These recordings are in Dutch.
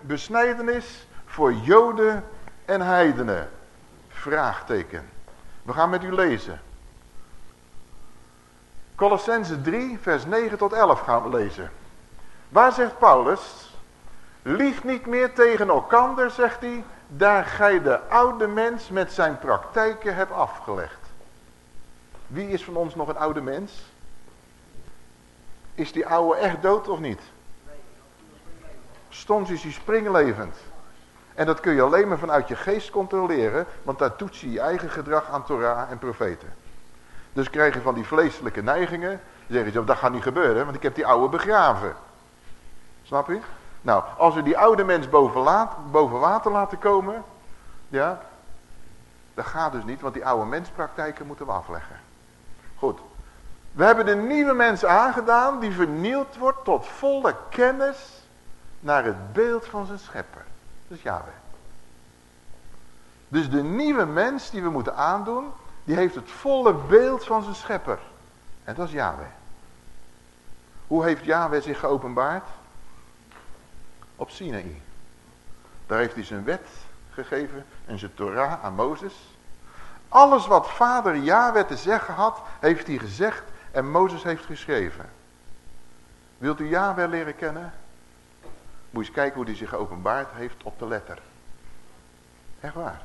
besnijdenis voor joden en heidenen? Vraagteken. We gaan met u lezen. Colossense 3, vers 9 tot 11 gaan we lezen. Waar zegt Paulus? Lief niet meer tegen elkander, zegt hij, daar gij de oude mens met zijn praktijken hebt afgelegd. Wie is van ons nog een oude mens? Is die oude echt dood of niet? Soms is hij springlevend. En dat kun je alleen maar vanuit je geest controleren, want daar toets je je eigen gedrag aan Torah en profeten. Dus krijg je van die vleeselijke neigingen, dan zeg je, dat gaat niet gebeuren, want ik heb die oude begraven. Snap je? Nou, als we die oude mens boven, boven water laten komen, ja, dat gaat dus niet, want die oude menspraktijken moeten we afleggen. Goed. We hebben de nieuwe mens aangedaan die vernield wordt tot volle kennis naar het beeld van zijn schepper. Is Yahweh. Dus de nieuwe mens die we moeten aandoen, die heeft het volle beeld van zijn schepper. En dat is Yahweh. Hoe heeft Yahweh zich geopenbaard? Op Sinaï. Daar heeft hij zijn wet gegeven en zijn Torah aan Mozes. Alles wat vader Yahweh te zeggen had, heeft hij gezegd en Mozes heeft geschreven. Wilt u Yahweh leren kennen? Moet je eens kijken hoe hij zich geopenbaard heeft op de letter. Echt waar.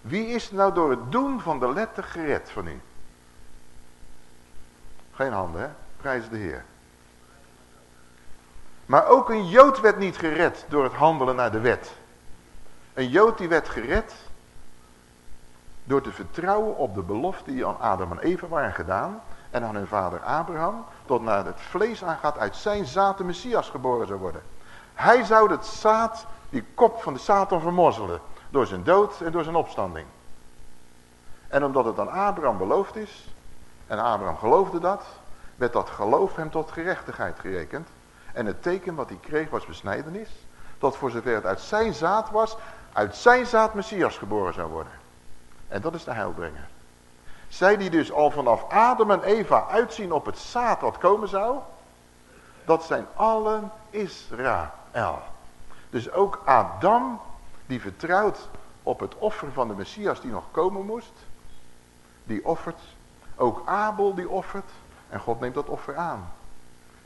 Wie is nou door het doen van de letter gered van u? Geen handen, hè? Prijs de Heer. Maar ook een Jood werd niet gered door het handelen naar de wet. Een Jood die werd gered door te vertrouwen op de belofte die aan Adam en Eva waren gedaan. En aan hun vader Abraham. Tot naar het vlees aangaat uit zijn zaad de Messias geboren zou worden. Hij zou het zaad, die kop van de Satan vermorzelen. Door zijn dood en door zijn opstanding. En omdat het aan Abraham beloofd is. En Abraham geloofde dat. Werd dat geloof hem tot gerechtigheid gerekend. En het teken wat hij kreeg was besnijdenis. Dat voor zover het uit zijn zaad was. Uit zijn zaad Messias geboren zou worden. En dat is de heilbrenger. Zij die dus al vanaf Adam en Eva uitzien op het zaad wat komen zou. Dat zijn allen Israël. Dus ook Adam die vertrouwt op het offer van de Messias die nog komen moest. Die offert. Ook Abel die offert. En God neemt dat offer aan.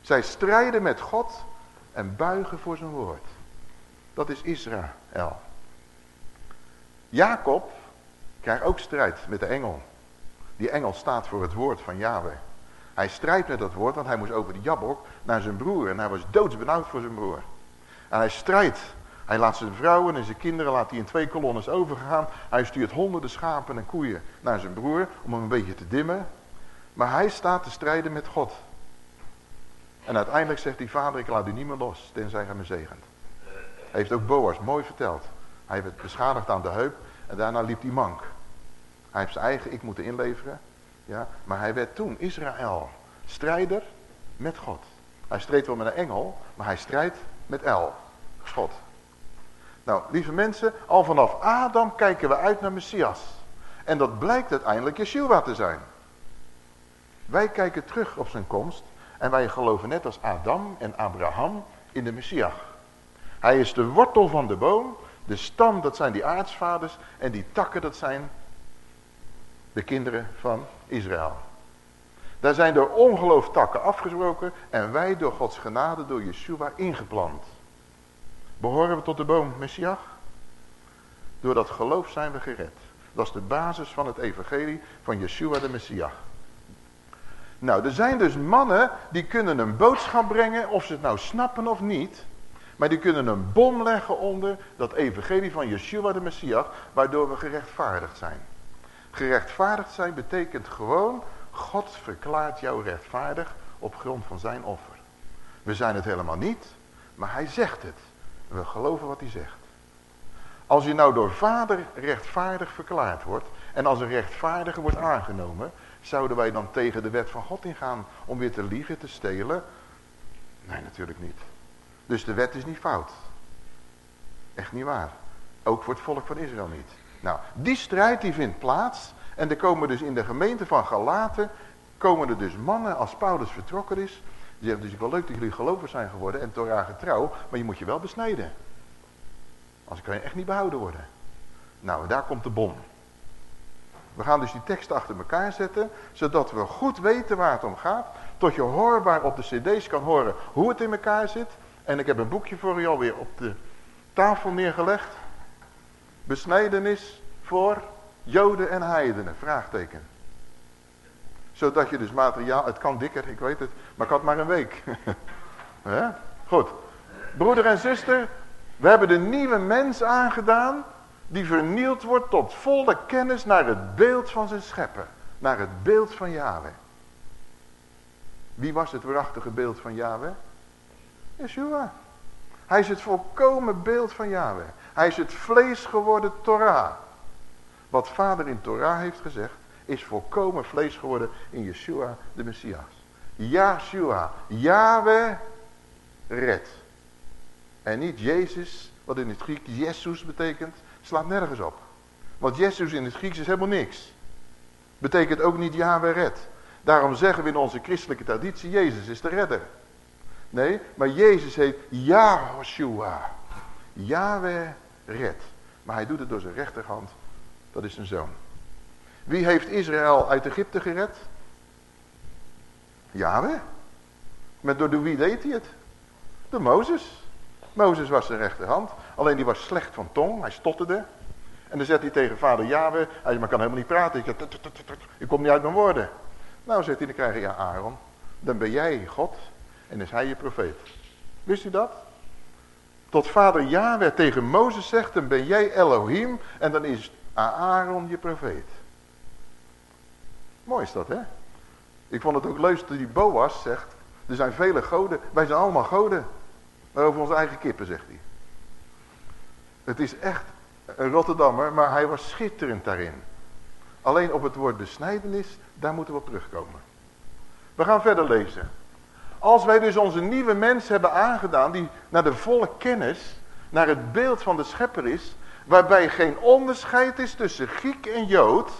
Zij strijden met God en buigen voor zijn woord. Dat is Israël. Jacob krijgt ook strijd met de engel. Die engel staat voor het woord van Yahweh. Hij strijdt met dat woord, want hij moest over de Jabok naar zijn broer. En hij was doodsbenauwd voor zijn broer. En hij strijdt. Hij laat zijn vrouwen en zijn kinderen laat hij in twee kolonnes overgaan. Hij stuurt honderden schapen en koeien naar zijn broer om hem een beetje te dimmen. Maar hij staat te strijden met God. En uiteindelijk zegt hij, vader ik laat u niet meer los, tenzij hij me zegent. Heeft ook Boas mooi verteld. Hij werd beschadigd aan de heup en daarna liep hij mank. Hij heeft zijn eigen ik moeten inleveren. Ja, maar hij werd toen Israël. Strijder met God. Hij streed wel met een engel, maar hij strijdt met El. God. Nou, lieve mensen, al vanaf Adam kijken we uit naar Messias. En dat blijkt uiteindelijk Yeshua te zijn. Wij kijken terug op zijn komst en wij geloven net als Adam en Abraham in de Messias. Hij is de wortel van de boom, de stam dat zijn die aartsvaders en die takken dat zijn de kinderen van Israël. Daar zijn door ongeloof takken afgesproken en wij door Gods genade door Yeshua ingeplant. Behoren we tot de boom Messias? Door dat geloof zijn we gered. Dat is de basis van het evangelie van Yeshua de Messias. Nou, er zijn dus mannen die kunnen een boodschap brengen, of ze het nou snappen of niet. Maar die kunnen een bom leggen onder dat evangelie van Yeshua de Messias, waardoor we gerechtvaardigd zijn. Gerechtvaardigd zijn betekent gewoon, God verklaart jou rechtvaardig op grond van zijn offer. We zijn het helemaal niet, maar hij zegt het. We geloven wat hij zegt. Als je nou door vader rechtvaardig verklaard wordt, en als een rechtvaardige wordt aangenomen, zouden wij dan tegen de wet van God ingaan om weer te liegen, te stelen? Nee, natuurlijk niet. Dus de wet is niet fout. Echt niet waar. Ook voor het volk van Israël niet. Nou, die strijd die vindt plaats. En er komen dus in de gemeente van Galaten, komen er dus mannen als Paulus vertrokken is. Die dus ik wel leuk dat jullie gelovers zijn geworden en Torah getrouw, maar je moet je wel besnijden. Anders kan je echt niet behouden worden. Nou, daar komt de bom. We gaan dus die teksten achter elkaar zetten, zodat we goed weten waar het om gaat. Tot je hoorbaar op de cd's kan horen hoe het in elkaar zit. En ik heb een boekje voor u alweer op de tafel neergelegd. Besnijdenis voor Joden en heidenen, vraagteken. Zodat je dus materiaal, het kan dikker, ik weet het, maar ik had maar een week. Goed. Broeder en zuster, we hebben de nieuwe mens aangedaan die vernield wordt tot volle kennis naar het beeld van zijn schepper. Naar het beeld van Yahweh. Wie was het waarachtige beeld van Yahweh? Yeshua. Hij is het volkomen beeld van Yahweh. Hij is het vlees geworden Torah. Wat vader in Torah heeft gezegd, is volkomen vlees geworden in Yeshua de Messias. Yeshua, Yahweh, red. En niet Jezus, wat in het Griek Jezus betekent, slaat nergens op. Want Jezus in het Grieks is helemaal niks. Betekent ook niet Yahweh red. Daarom zeggen we in onze christelijke traditie, Jezus is de redder. Nee, maar Jezus heet Yahushua. Yahweh red. Maar hij doet het door zijn rechterhand. Dat is zijn zoon. Wie heeft Israël uit Egypte gered? Yahweh. Met door de wie deed hij het? Door Mozes. Mozes was zijn rechterhand. Alleen die was slecht van tong. Hij stotterde. En dan zegt hij tegen vader Yahweh. Hij zegt, maar kan helemaal niet praten. Ik, ik kom niet uit mijn woorden. Nou zegt hij, dan krijg je ja Aaron. Dan ben jij God. En is hij je profeet. Wist u dat? Tot vader Yahweh tegen Mozes zegt, dan ben jij Elohim. En dan is Aaron je profeet. Mooi is dat, hè? Ik vond het ook leuk dat die Boas zegt, er zijn vele goden, wij zijn allemaal goden. Maar over onze eigen kippen, zegt hij. Het is echt een Rotterdammer, maar hij was schitterend daarin. Alleen op het woord besnijdenis, daar moeten we op terugkomen. We gaan verder lezen. Als wij dus onze nieuwe mens hebben aangedaan, die naar de volle kennis, naar het beeld van de schepper is, waarbij geen onderscheid is tussen Griek en Jood,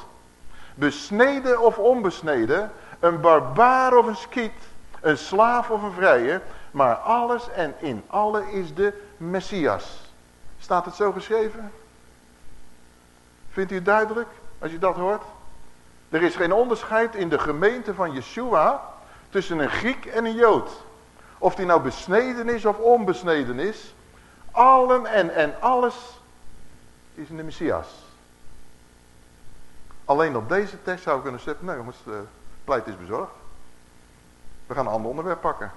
besneden of onbesneden, een barbaar of een skiet, een slaaf of een vrije, maar alles en in alle is de Messias. Staat het zo geschreven? Vindt u het duidelijk als je dat hoort? Er is geen onderscheid in de gemeente van Yeshua tussen een Griek en een Jood. Of die nou besneden is of onbesneden is. Allen en, en alles is in de Messias. Alleen op deze tekst zou ik kunnen zeggen, nee jongens, de pleit is bezorgd. We gaan een ander onderwerp pakken.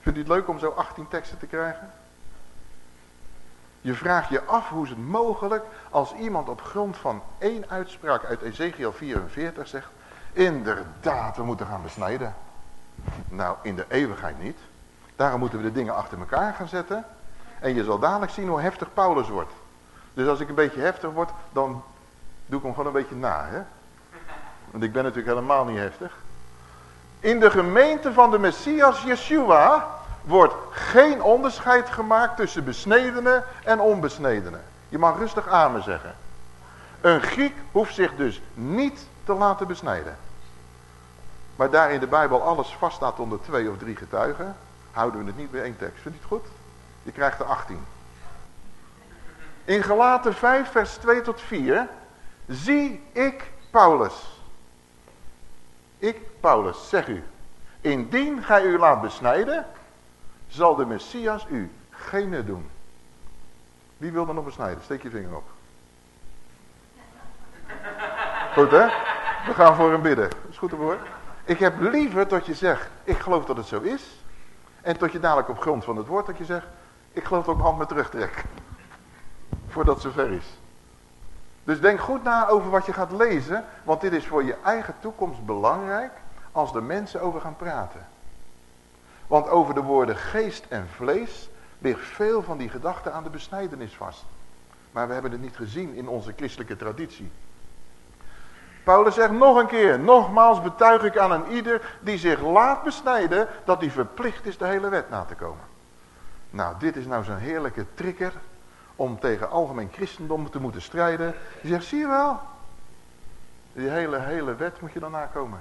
Vindt u het leuk om zo 18 teksten te krijgen? Je vraagt je af hoe is het mogelijk als iemand op grond van één uitspraak uit Ezekiel 44 zegt, inderdaad, we moeten gaan besnijden. Nou, in de eeuwigheid niet. Daarom moeten we de dingen achter elkaar gaan zetten. En je zal dadelijk zien hoe heftig Paulus wordt. Dus als ik een beetje heftig word, dan doe ik hem gewoon een beetje na. Hè? Want ik ben natuurlijk helemaal niet heftig. In de gemeente van de Messias Yeshua wordt geen onderscheid gemaakt tussen besnedenen en onbesnedenen. Je mag rustig amen zeggen. Een Griek hoeft zich dus niet te laten besnijden. Maar daar in de Bijbel alles vaststaat onder twee of drie getuigen, houden we het niet bij één tekst. Vindt u het goed? Je krijgt er 18. In Galaten 5 vers 2 tot 4 zie ik Paulus. Ik Paulus, zeg u. Indien gij u laat besnijden, zal de Messias u geen doen. Wie wil er nog besnijden? Steek je vinger op. Goed hè? We gaan voor hem bidden. is goed hoor. Ik heb liever dat je zegt, ik geloof dat het zo is. En tot je dadelijk op grond van het woord dat je zegt, ik geloof dat ik mijn hand me terugtrek. Voordat het zover is. Dus denk goed na over wat je gaat lezen. Want dit is voor je eigen toekomst belangrijk als de mensen over gaan praten. Want over de woorden geest en vlees ligt veel van die gedachten aan de besnijdenis vast. Maar we hebben het niet gezien in onze christelijke traditie. Paulus zegt nog een keer, nogmaals betuig ik aan een ieder die zich laat besnijden, dat hij verplicht is de hele wet na te komen. Nou, dit is nou zo'n heerlijke trigger om tegen algemeen christendom te moeten strijden. Je zegt, zie je wel, die hele, hele wet moet je dan nakomen.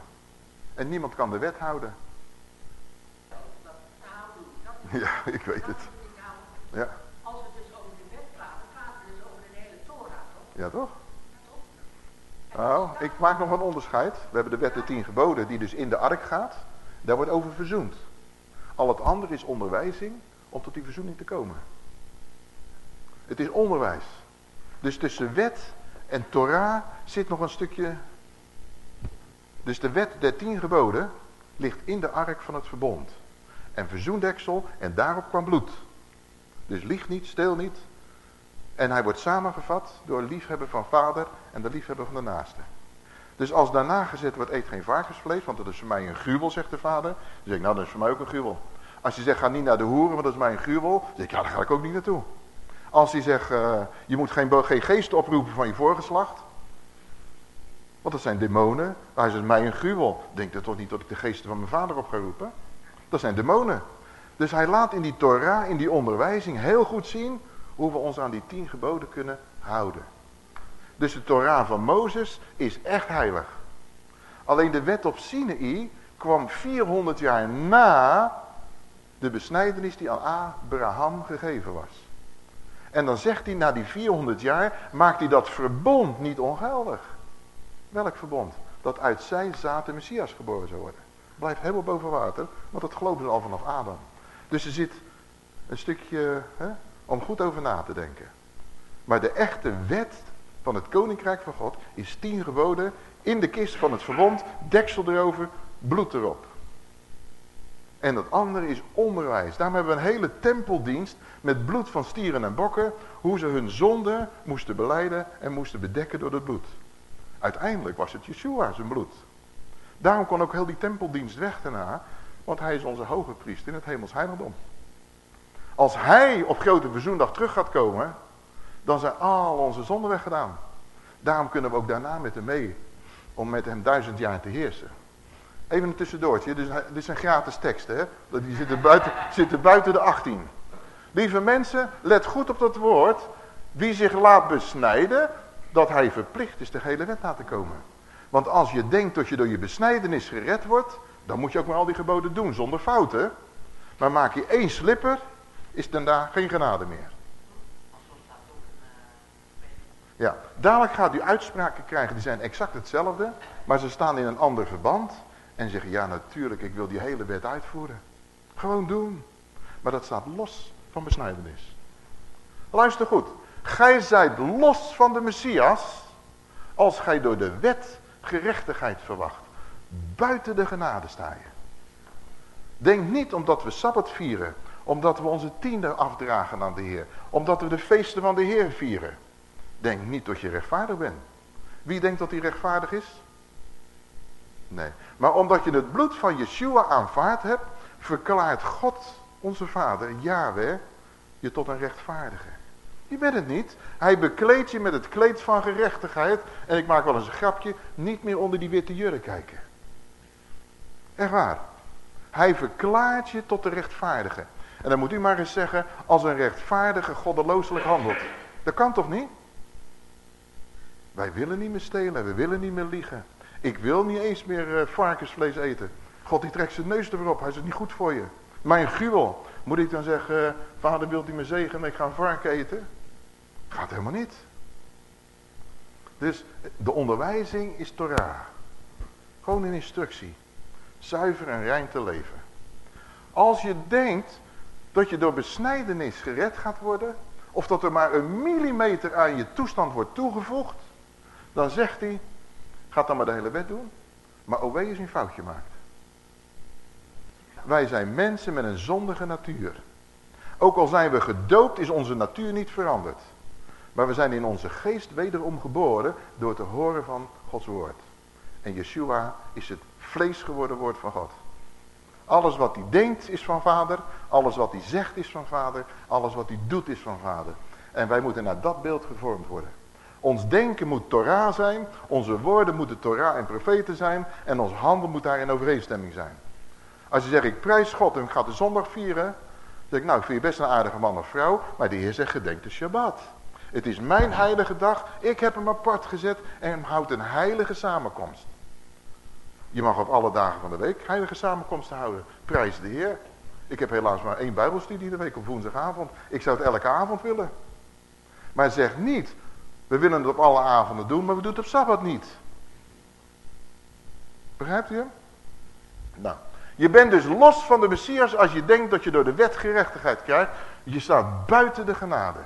En niemand kan de wet houden. Ja, ik weet het. Ja. Als we dus over de wet praten, praten we dus over de hele Torah, toch? Ja, toch? Nou, ik maak nog een onderscheid. We hebben de wet de tien geboden die dus in de ark gaat. Daar wordt over verzoend. Al het andere is onderwijzing om tot die verzoening te komen. Het is onderwijs. Dus tussen wet en Torah zit nog een stukje... Dus de wet der tien geboden ligt in de ark van het verbond. En verzoendeksel en daarop kwam bloed. Dus lieg niet, steel niet. En hij wordt samengevat door liefhebben van vader en de liefhebber van de naaste. Dus als daarna gezet wordt, eet geen varkensvlees, want dat is voor mij een gruwel, zegt de vader. Dan zeg ik, nou dat is voor mij ook een gruwel. Als je zegt, ga niet naar de hoeren, want dat is mij een gruwel. Dan zeg ik, ja daar ga ik ook niet naartoe. Als hij zegt, uh, je moet geen, geen geesten oproepen van je voorgeslacht. Want dat zijn demonen. Hij zegt, mij een gruwel. Denk er toch niet dat ik de geesten van mijn vader op ga roepen. Dat zijn demonen. Dus hij laat in die Torah, in die onderwijzing, heel goed zien hoe we ons aan die tien geboden kunnen houden. Dus de Torah van Mozes is echt heilig. Alleen de wet op Sinaï kwam 400 jaar na de besnijdenis die aan Abraham gegeven was. En dan zegt hij na die 400 jaar, maakt hij dat verbond niet ongeldig. Welk verbond? Dat uit zijn zaad de Messias geboren zou worden. Blijft helemaal boven water, want dat ze al vanaf Adam. Dus er zit een stukje hè, om goed over na te denken. Maar de echte wet van het koninkrijk van God is tien geboden in de kist van het verbond, deksel erover, bloed erop. En dat andere is onderwijs. Daarom hebben we een hele tempeldienst met bloed van stieren en bokken, hoe ze hun zonde moesten beleiden en moesten bedekken door het bloed. Uiteindelijk was het Yeshua zijn bloed. Daarom kon ook heel die tempeldienst weg daarna, want hij is onze hoge priester in het hemels heiligdom. Als hij op grote verzoendag terug gaat komen, dan zijn al onze zonden weggedaan. Daarom kunnen we ook daarna met hem mee, om met hem duizend jaar te heersen. Even een tussendoortje, dit, dit zijn gratis teksten, hè? die zitten buiten, buiten de 18. Lieve mensen, let goed op dat woord. Wie zich laat besnijden, dat hij verplicht is de hele wet na te komen. Want als je denkt dat je door je besnijdenis gered wordt, dan moet je ook maar al die geboden doen, zonder fouten. Maar maak je één slipper, is daarna geen genade meer. Ja, dadelijk gaat u uitspraken krijgen, die zijn exact hetzelfde, maar ze staan in een ander verband. En zeggen, ja natuurlijk, ik wil die hele wet uitvoeren. Gewoon doen. Maar dat staat los van besnijdenis. Luister goed. Gij zijt los van de Messias als gij door de wet gerechtigheid verwacht. Buiten de genade sta je. Denk niet omdat we Sabbat vieren, omdat we onze tiende afdragen aan de Heer, omdat we de feesten van de Heer vieren. Denk niet dat je rechtvaardig bent. Wie denkt dat hij rechtvaardig is? Nee. Maar omdat je het bloed van Yeshua aanvaard hebt, verklaart God, onze Vader, Yahweh, je tot een rechtvaardige. Je bent het niet. Hij bekleedt je met het kleed van gerechtigheid. En ik maak wel eens een grapje, niet meer onder die witte jurk kijken. Echt waar. Hij verklaart je tot de rechtvaardige. En dan moet u maar eens zeggen, als een rechtvaardige goddelooselijk handelt. Dat kan toch niet? Wij willen niet meer stelen, we willen niet meer liegen. Ik wil niet eens meer uh, varkensvlees eten. God die trekt zijn neus erop, hij is niet goed voor je. Mijn gruwel. Moet ik dan zeggen, uh, vader wilt u me zegenen, ik ga een varken eten? Gaat helemaal niet. Dus de onderwijzing is Torah. Gewoon een instructie. Zuiver en rein te leven. Als je denkt dat je door besnijdenis gered gaat worden, of dat er maar een millimeter aan je toestand wordt toegevoegd, dan zegt hij, Gaat dan maar de hele wet doen. Maar OW is een foutje maakt. Wij zijn mensen met een zondige natuur. Ook al zijn we gedoopt is onze natuur niet veranderd. Maar we zijn in onze geest wederom geboren door te horen van Gods woord. En Yeshua is het vlees geworden woord van God. Alles wat hij denkt is van vader. Alles wat hij zegt is van vader. Alles wat hij doet is van vader. En wij moeten naar dat beeld gevormd worden. Ons denken moet Torah zijn, onze woorden moeten Torah en profeten zijn en ons handel moet daar in overeenstemming zijn. Als je zegt, ik prijs God en ik ga de zondag vieren, dan zeg ik, nou, ik vind je best een aardige man of vrouw, maar de Heer zegt, gedenk de Shabbat. Het is mijn heilige dag, ik heb hem apart gezet en houd een heilige samenkomst. Je mag op alle dagen van de week heilige samenkomsten houden. Prijs de Heer. Ik heb helaas maar één bijbelstudie de week op woensdagavond. Ik zou het elke avond willen. Maar zeg niet, we willen het op alle avonden doen, maar we doen het op Sabbat niet. Begrijpt u? Nou, je bent dus los van de Messias als je denkt dat je door de wet gerechtigheid krijgt. Je staat buiten de genade.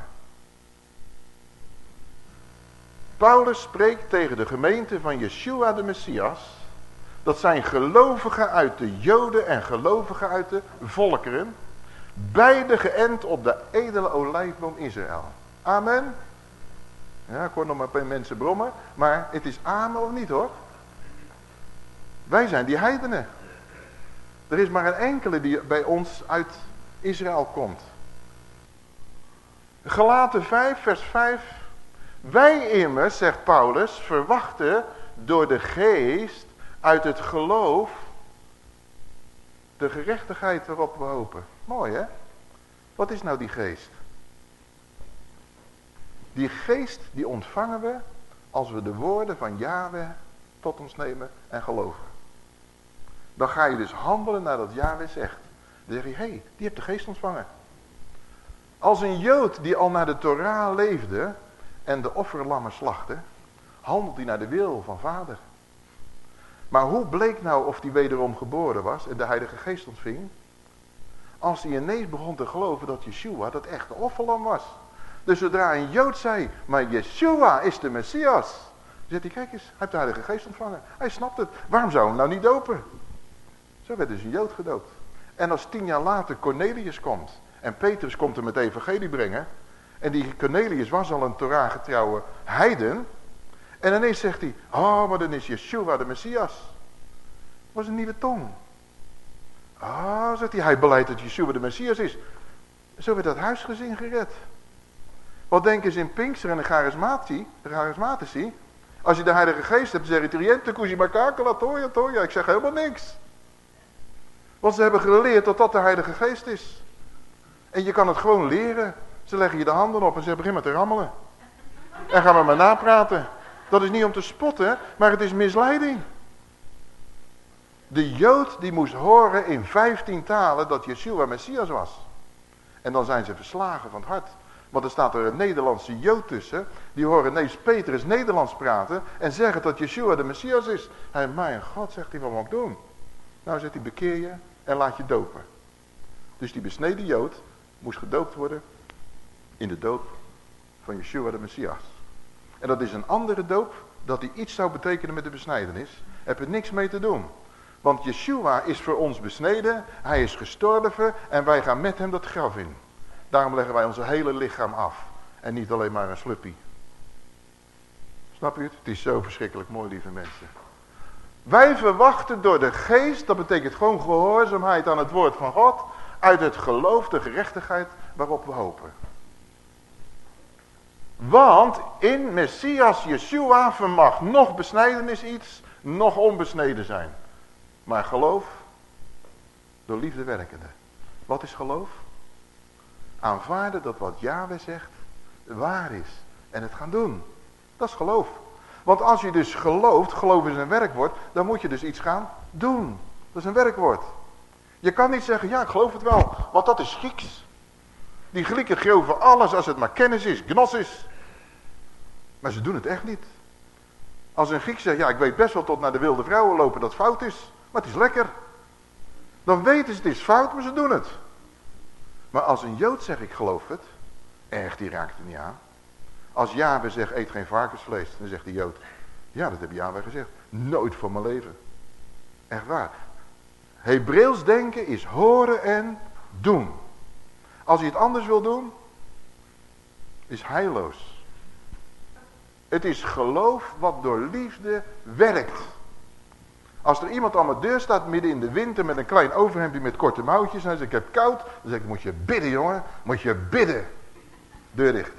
Paulus spreekt tegen de gemeente van Yeshua de Messias. Dat zijn gelovigen uit de Joden en gelovigen uit de volkeren. Beide geënt op de edele olijfboom Israël. Amen. Ja, ik hoor nog maar een mensen brommen. Maar het is amen of niet hoor. Wij zijn die heidenen. Er is maar een enkele die bij ons uit Israël komt. Gelaten 5 vers 5. Wij immers, zegt Paulus, verwachten door de geest uit het geloof de gerechtigheid waarop we hopen. Mooi hè? Wat is nou die geest? Die geest die ontvangen we als we de woorden van Yahweh tot ons nemen en geloven. Dan ga je dus handelen naar dat Yahweh zegt. Dan zeg je, hé, hey, die hebt de geest ontvangen. Als een Jood die al naar de Torah leefde en de offerlammen slachtte, handelt hij naar de wil van vader. Maar hoe bleek nou of hij wederom geboren was en de heilige geest ontving? Als hij ineens begon te geloven dat Yeshua dat echte offerlam was. Dus zodra een Jood zei, maar Yeshua is de Messias. Zegt hij, kijk eens, hij heeft de heilige geest ontvangen. Hij snapt het. Waarom zou hem nou niet dopen? Zo werd dus een Jood gedoopt. En als tien jaar later Cornelius komt. En Petrus komt hem het evangelie brengen. En die Cornelius was al een Torah getrouwe heiden. En ineens zegt hij, oh maar dan is Yeshua de Messias. Dat was een nieuwe tong. Ah, oh, zegt hij, hij beleidt dat Yeshua de Messias is. Zo werd dat huisgezin gered. Wat denken ze in Pinkster en de charismatie, de charismatici? Als je de heilige geest hebt, zeg je Triente, Kuzi Makakela, Toya, Toya. Ik zeg helemaal niks. Want ze hebben geleerd dat dat de heilige geest is. En je kan het gewoon leren. Ze leggen je de handen op en ze beginnen te rammelen. En gaan we maar napraten. Dat is niet om te spotten, maar het is misleiding. De Jood die moest horen in vijftien talen dat Yeshua Messias was. En dan zijn ze verslagen van het hart. Want er staat er een Nederlandse Jood tussen. Die horen ineens Petrus Nederlands praten. En zeggen dat Yeshua de Messias is. Hij, mijn God, zegt hij, wat moet ik doen? Nou zegt hij, bekeer je en laat je dopen. Dus die besneden Jood moest gedoopt worden in de doop van Yeshua de Messias. En dat is een andere doop, dat die iets zou betekenen met de besnijdenis. Heb er niks mee te doen. Want Yeshua is voor ons besneden, hij is gestorven en wij gaan met hem dat graf in. Daarom leggen wij ons hele lichaam af. En niet alleen maar een sluppie. Snap u het? Het is zo verschrikkelijk mooi, lieve mensen. Wij verwachten door de geest, dat betekent gewoon gehoorzaamheid aan het woord van God, uit het geloof de gerechtigheid waarop we hopen. Want in Messias Yeshua vermag nog besnijdenis iets, nog onbesneden zijn. Maar geloof, door liefde werkende. Wat is geloof? Aanvaarden dat wat Yahweh zegt waar is. En het gaan doen. Dat is geloof. Want als je dus gelooft, geloof is een werkwoord, dan moet je dus iets gaan doen. Dat is een werkwoord. Je kan niet zeggen, ja ik geloof het wel, want dat is Grieks. Die Grieken geloven alles als het maar kennis is, gnosis. Maar ze doen het echt niet. Als een Griek zegt, ja ik weet best wel tot naar de wilde vrouwen lopen dat fout is. Maar het is lekker. Dan weten ze het is fout, maar ze doen het. Maar als een Jood zegt ik geloof het, erg die raakt het niet aan. Als Yahweh zegt eet geen varkensvlees, dan zegt de Jood, ja dat heb Yahweh gezegd. Nooit voor mijn leven. Echt waar. Hebreeuws denken is horen en doen. Als hij het anders wil doen, is heilloos. Het is geloof wat door liefde werkt. Als er iemand aan mijn deur staat midden in de winter met een klein overhemdje met korte mouwtjes en hij zegt ik heb koud, dan zeg ik moet je bidden jongen, moet je bidden. Deur dicht.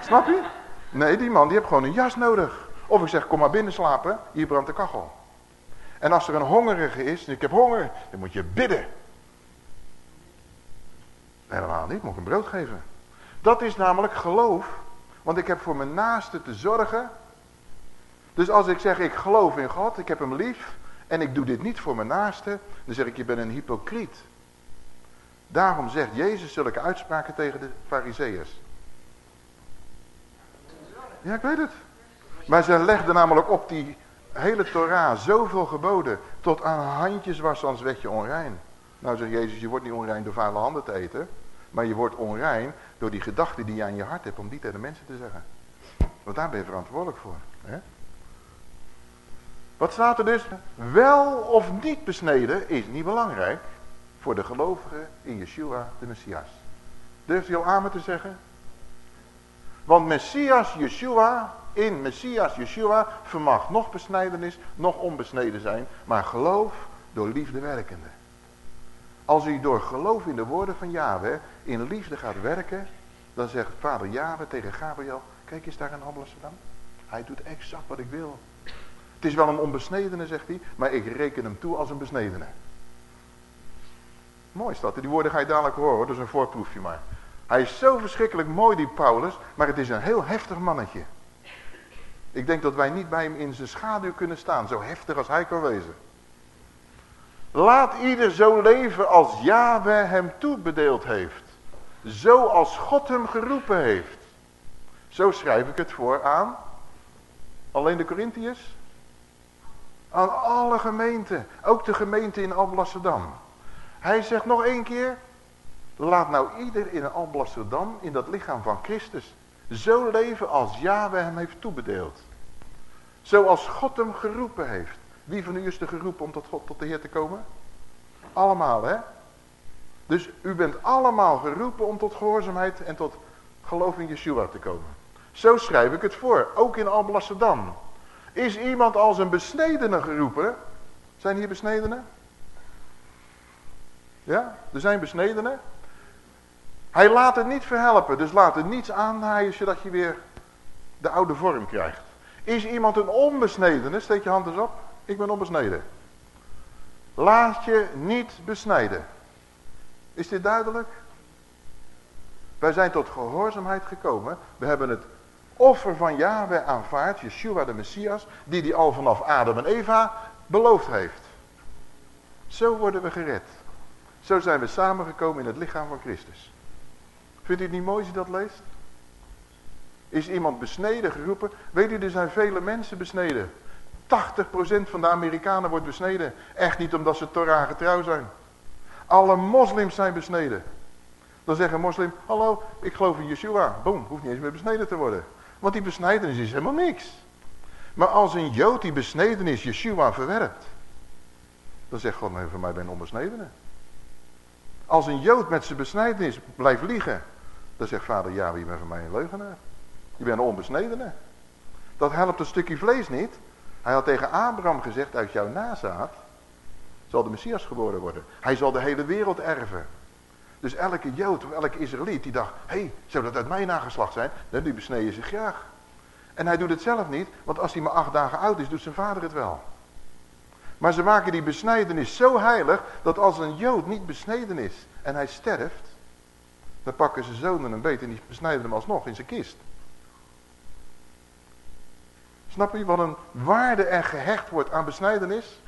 Snap je? Nee, die man die heeft gewoon een jas nodig. Of ik zeg kom maar binnen slapen, hier brandt de kachel. En als er een hongerige is en ik heb honger, dan moet je bidden. Helemaal niet, moet ik een brood geven. Dat is namelijk geloof. Want ik heb voor mijn naaste te zorgen dus als ik zeg ik geloof in God, ik heb hem lief en ik doe dit niet voor mijn naaste, dan zeg ik je bent een hypocriet. Daarom zegt Jezus zulke uitspraken tegen de fariseeërs. Ja, ik weet het. Maar ze legden namelijk op die hele Torah zoveel geboden. Tot aan handjes was, anders werd je onrein. Nou zegt Jezus, je wordt niet onrein door vuile handen te eten. Maar je wordt onrein door die gedachten die je aan je hart hebt om die tegen de mensen te zeggen. Want daar ben je verantwoordelijk voor. Hè? Wat staat er dus? Wel of niet besneden is niet belangrijk voor de gelovigen in Yeshua de Messias. Durft u al amen te zeggen? Want Messias Yeshua, in Messias Yeshua vermag nog besnijdenis, nog onbesneden zijn, maar geloof door liefde werkende. Als u door geloof in de woorden van Yahweh in liefde gaat werken, dan zegt vader Yahweh tegen Gabriel, kijk eens daar in Amsterdam. Hij doet exact wat ik wil. Het is wel een onbesnedene, zegt hij, maar ik reken hem toe als een besnedene. Mooi is dat. Die woorden ga je dadelijk horen, dat is een voorproefje maar. Hij is zo verschrikkelijk mooi, die Paulus, maar het is een heel heftig mannetje. Ik denk dat wij niet bij hem in zijn schaduw kunnen staan, zo heftig als hij kan wezen. Laat ieder zo leven als Yahweh hem toebedeeld heeft. Zoals God hem geroepen heeft. Zo schrijf ik het voor aan. Alleen de Corinthiërs? Aan alle gemeenten. Ook de gemeente in Alblasserdam. Hij zegt nog één keer. Laat nou ieder in Alblasserdam, in dat lichaam van Christus, zo leven als Yahweh hem heeft toebedeeld. Zoals God hem geroepen heeft. Wie van u is er geroepen om tot God, tot de Heer te komen? Allemaal, hè? Dus u bent allemaal geroepen om tot gehoorzaamheid en tot geloof in Yeshua te komen. Zo schrijf ik het voor, ook in Alblasserdam. Is iemand als een besnedene geroepen? Zijn hier besnedenen? Ja, er zijn besnedenen. Hij laat het niet verhelpen, dus laat er niets aanhaaien zodat je weer de oude vorm krijgt. Is iemand een onbesnedene? Steek je hand eens op. Ik ben onbesneden. Laat je niet besnijden. Is dit duidelijk? Wij zijn tot gehoorzaamheid gekomen. We hebben het offer van Yahweh aanvaard, Yeshua de Messias, die die al vanaf Adam en Eva beloofd heeft. Zo worden we gered. Zo zijn we samengekomen in het lichaam van Christus. Vindt u het niet mooi als u dat leest? Is iemand besneden geroepen? Weet u, er zijn vele mensen besneden. 80% van de Amerikanen wordt besneden. Echt niet omdat ze Torah getrouw zijn. Alle moslims zijn besneden. Dan zeggen moslim, hallo, ik geloof in Yeshua. Boom, hoeft niet eens meer besneden te worden. Want die besnijdenis is helemaal niks. Maar als een Jood die besnedenis Yeshua verwerpt. Dan zegt God, voor mij ben je onbesnedene. Als een Jood met zijn besnijdenis blijft liegen. Dan zegt vader, ja, wie bent van mij een leugenaar. Je bent een onbesnedene. Dat helpt een stukje vlees niet. Hij had tegen Abraham gezegd, uit jouw nazaat zal de Messias geboren worden. Hij zal de hele wereld erven. Dus elke Jood of elke Israëliet die dacht, hé, hey, zou dat uit mijn nageslacht zijn? Dan die besneden zich graag. En hij doet het zelf niet, want als hij maar acht dagen oud is, doet zijn vader het wel. Maar ze maken die besnijdenis zo heilig, dat als een Jood niet besneden is en hij sterft, dan pakken ze zonen een beet en die besnijden hem alsnog in zijn kist. Snap je wat een waarde er gehecht wordt aan besnijdenis?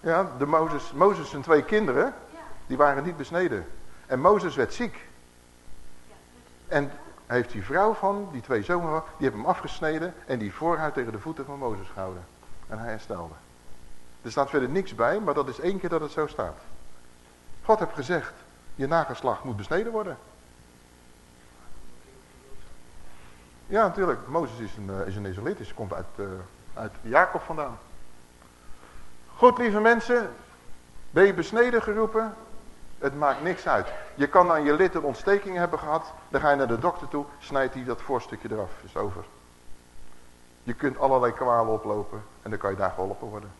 Ja, de Mozes, Mozes zijn twee kinderen, die waren niet besneden. En Mozes werd ziek. En heeft die vrouw van, die twee zonen, die heeft hem afgesneden en die voorhuid tegen de voeten van Mozes gehouden. En hij herstelde. Er staat verder niks bij, maar dat is één keer dat het zo staat. God heeft gezegd, je nageslacht moet besneden worden. Ja, natuurlijk. Mozes is een, uh, is een dus komt uit, uh, uit Jacob vandaan. Goed, lieve mensen. Ben je besneden geroepen? Het maakt niks uit. Je kan aan je lid een ontsteking hebben gehad. Dan ga je naar de dokter toe. Snijdt hij dat voorstukje eraf. Is over. Je kunt allerlei kwalen oplopen. En dan kan je daar geholpen worden.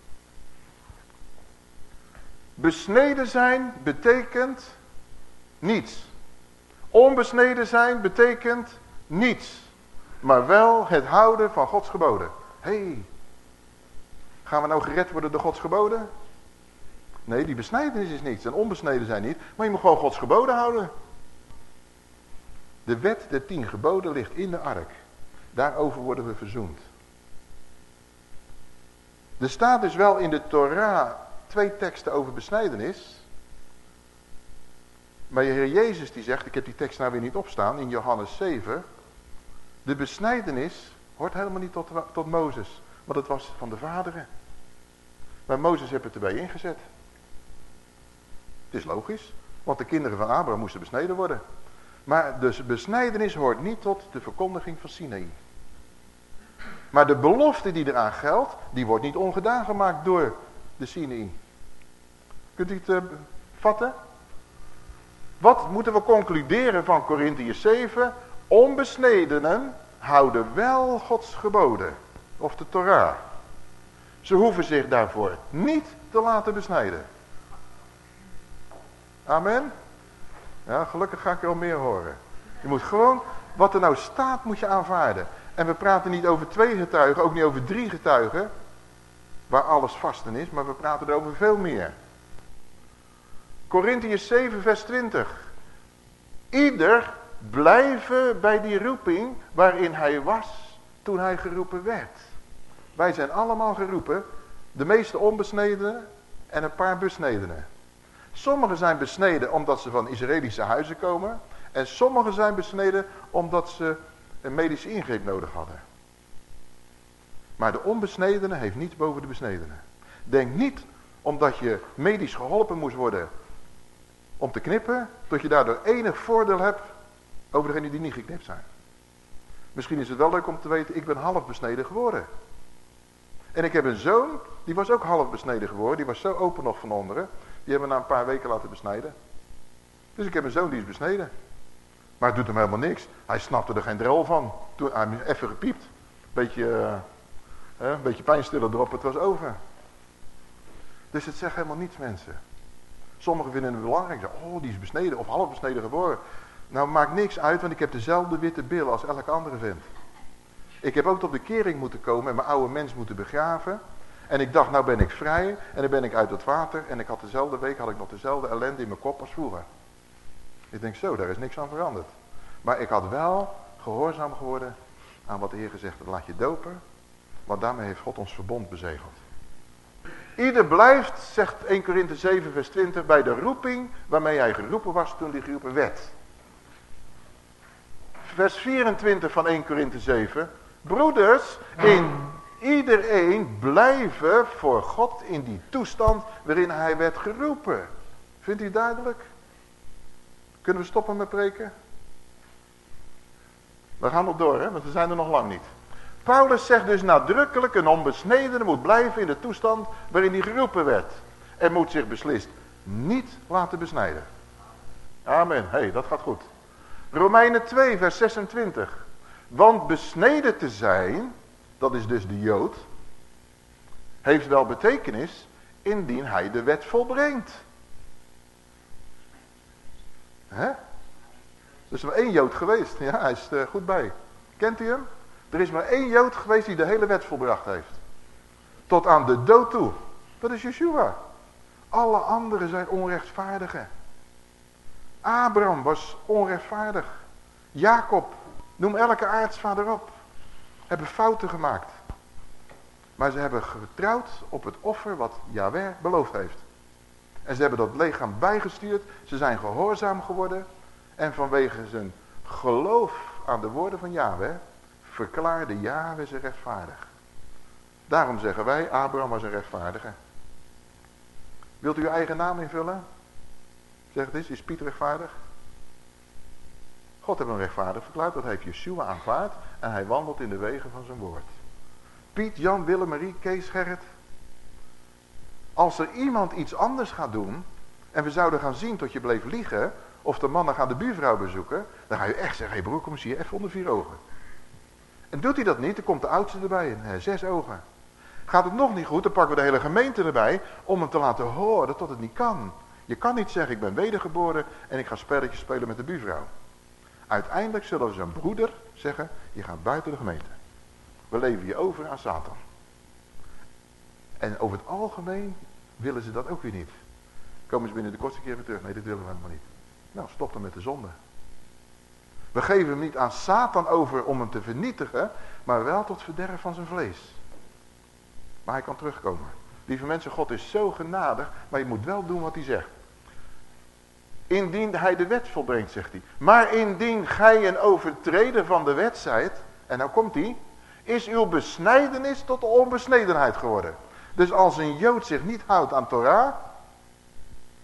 Besneden zijn betekent niets. Onbesneden zijn betekent niets. Maar wel het houden van Gods geboden. Hey, gaan we nou gered worden door Gods geboden? Nee, die besnijdenis is niets en onbesneden zijn niet. Maar je moet gewoon Gods geboden houden. De wet der tien geboden ligt in de ark. Daarover worden we verzoend. Er staat dus wel in de Torah twee teksten over besnijdenis. Maar de Heer Jezus die zegt, ik heb die tekst nou weer niet opstaan, in Johannes 7. De besnijdenis hoort helemaal niet tot, tot Mozes. Want het was van de vaderen. Maar Mozes heeft het erbij ingezet. Het is logisch. Want de kinderen van Abraham moesten besneden worden. Maar de besnijdenis hoort niet tot de verkondiging van Sinaï. Maar de belofte die eraan geldt, die wordt niet ongedaan gemaakt door de Sinaï. Kunt u het uh, vatten? Wat moeten we concluderen van Corinthië 7? Onbesnedenen houden wel Gods geboden. Of de Torah. Ze hoeven zich daarvoor niet te laten besnijden. Amen. Ja, gelukkig ga ik er al meer horen. Je moet gewoon, wat er nou staat, moet je aanvaarden. En we praten niet over twee getuigen, ook niet over drie getuigen. Waar alles vasten is, maar we praten er over veel meer. Corinthians 7 vers 20. Ieder blijven bij die roeping waarin hij was toen hij geroepen werd. Wij zijn allemaal geroepen, de meeste onbesnedenen en een paar besnedenen. Sommigen zijn besneden omdat ze van Israëlische huizen komen. En sommigen zijn besneden omdat ze een medische ingreep nodig hadden. Maar de onbesnedene heeft niets boven de besnedene. Denk niet omdat je medisch geholpen moest worden om te knippen, dat je daardoor enig voordeel hebt over degenen die niet geknipt zijn. Misschien is het wel leuk om te weten, ik ben half besneden geworden. En ik heb een zoon, die was ook half besneden geworden, die was zo open nog van onderen. Die hebben we na een paar weken laten besnijden. Dus ik heb een zoon die is besneden. Maar het doet hem helemaal niks. Hij snapte er geen drol van. Toen hij even gepiept. Beetje, uh, een beetje pijnstiller erop, het was over. Dus het zegt helemaal niets mensen. Sommigen vinden het belangrijk. Oh, die is besneden of half besneden geboren. Nou, maakt niks uit, want ik heb dezelfde witte bil als elke andere vent. Ik heb ook tot de kering moeten komen en mijn oude mens moeten begraven. En ik dacht, nou ben ik vrij. En dan ben ik uit het water. En ik had dezelfde week had ik nog dezelfde ellende in mijn kop als vroeger. Ik denk zo, daar is niks aan veranderd. Maar ik had wel gehoorzaam geworden aan wat de Heer gezegd had. Laat je dopen, want daarmee heeft God ons verbond bezegeld. Ieder blijft, zegt 1 Korinthe 7 vers 20, bij de roeping waarmee hij geroepen was toen hij geroepen werd. Vers 24 van 1 Korinthe 7. Broeders, in iedereen blijven voor God in die toestand waarin hij werd geroepen. Vindt u duidelijk? Kunnen we stoppen met preken? We gaan nog door, hè? want we zijn er nog lang niet. Paulus zegt dus nadrukkelijk, een onbesnedene moet blijven in de toestand waarin hij geroepen werd. En moet zich beslist niet laten besnijden. Amen. Hé, hey, dat gaat goed. Romeinen 2, vers 26. Want besneden te zijn, dat is dus de Jood, heeft wel betekenis indien hij de wet volbrengt. Hè? Er is maar één Jood geweest. Ja, hij is er goed bij. Kent u hem? Er is maar één Jood geweest die de hele wet volbracht heeft. Tot aan de dood toe. Dat is Yeshua. Alle anderen zijn onrechtvaardigen. Abraham was onrechtvaardig. Jacob, noem elke aartsvader op. Hebben fouten gemaakt. Maar ze hebben getrouwd op het offer wat Yahweh beloofd heeft. En ze hebben dat lichaam bijgestuurd. Ze zijn gehoorzaam geworden. En vanwege zijn geloof aan de woorden van Yahweh verklaarde Yahweh ze rechtvaardig. Daarom zeggen wij, Abraham was een rechtvaardige. Wilt u uw eigen naam invullen? Zeg het eens, is Piet rechtvaardig? God heeft hem rechtvaardig verklaard, dat heeft Yeshua aanvaard en hij wandelt in de wegen van zijn woord. Piet, Jan, Willem, Marie, Kees, Gerrit. Als er iemand iets anders gaat doen en we zouden gaan zien tot je bleef liegen of de mannen gaan de buurvrouw bezoeken, dan ga je echt zeggen, hé hey broer, kom eens hier even onder vier ogen. En doet hij dat niet, dan komt de oudste erbij, en zes ogen. Gaat het nog niet goed, dan pakken we de hele gemeente erbij om hem te laten horen dat het niet kan. Je kan niet zeggen, ik ben wedergeboren en ik ga spelletjes spelen met de buurvrouw. Uiteindelijk zullen zijn broeder zeggen, je gaat buiten de gemeente. We leven je over aan Satan. En over het algemeen willen ze dat ook weer niet. Komen ze binnen de kortste keer weer terug. Nee, dit willen we helemaal niet. Nou, stop dan met de zonde. We geven hem niet aan Satan over om hem te vernietigen, maar wel tot verderf van zijn vlees. Maar hij kan terugkomen. Lieve mensen, God is zo genadig, maar je moet wel doen wat hij zegt. Indien hij de wet volbrengt, zegt hij. Maar indien gij een overtreder van de wet zijt, en nou komt hij, is uw besnijdenis tot onbesnedenheid geworden. Dus als een Jood zich niet houdt aan Torah,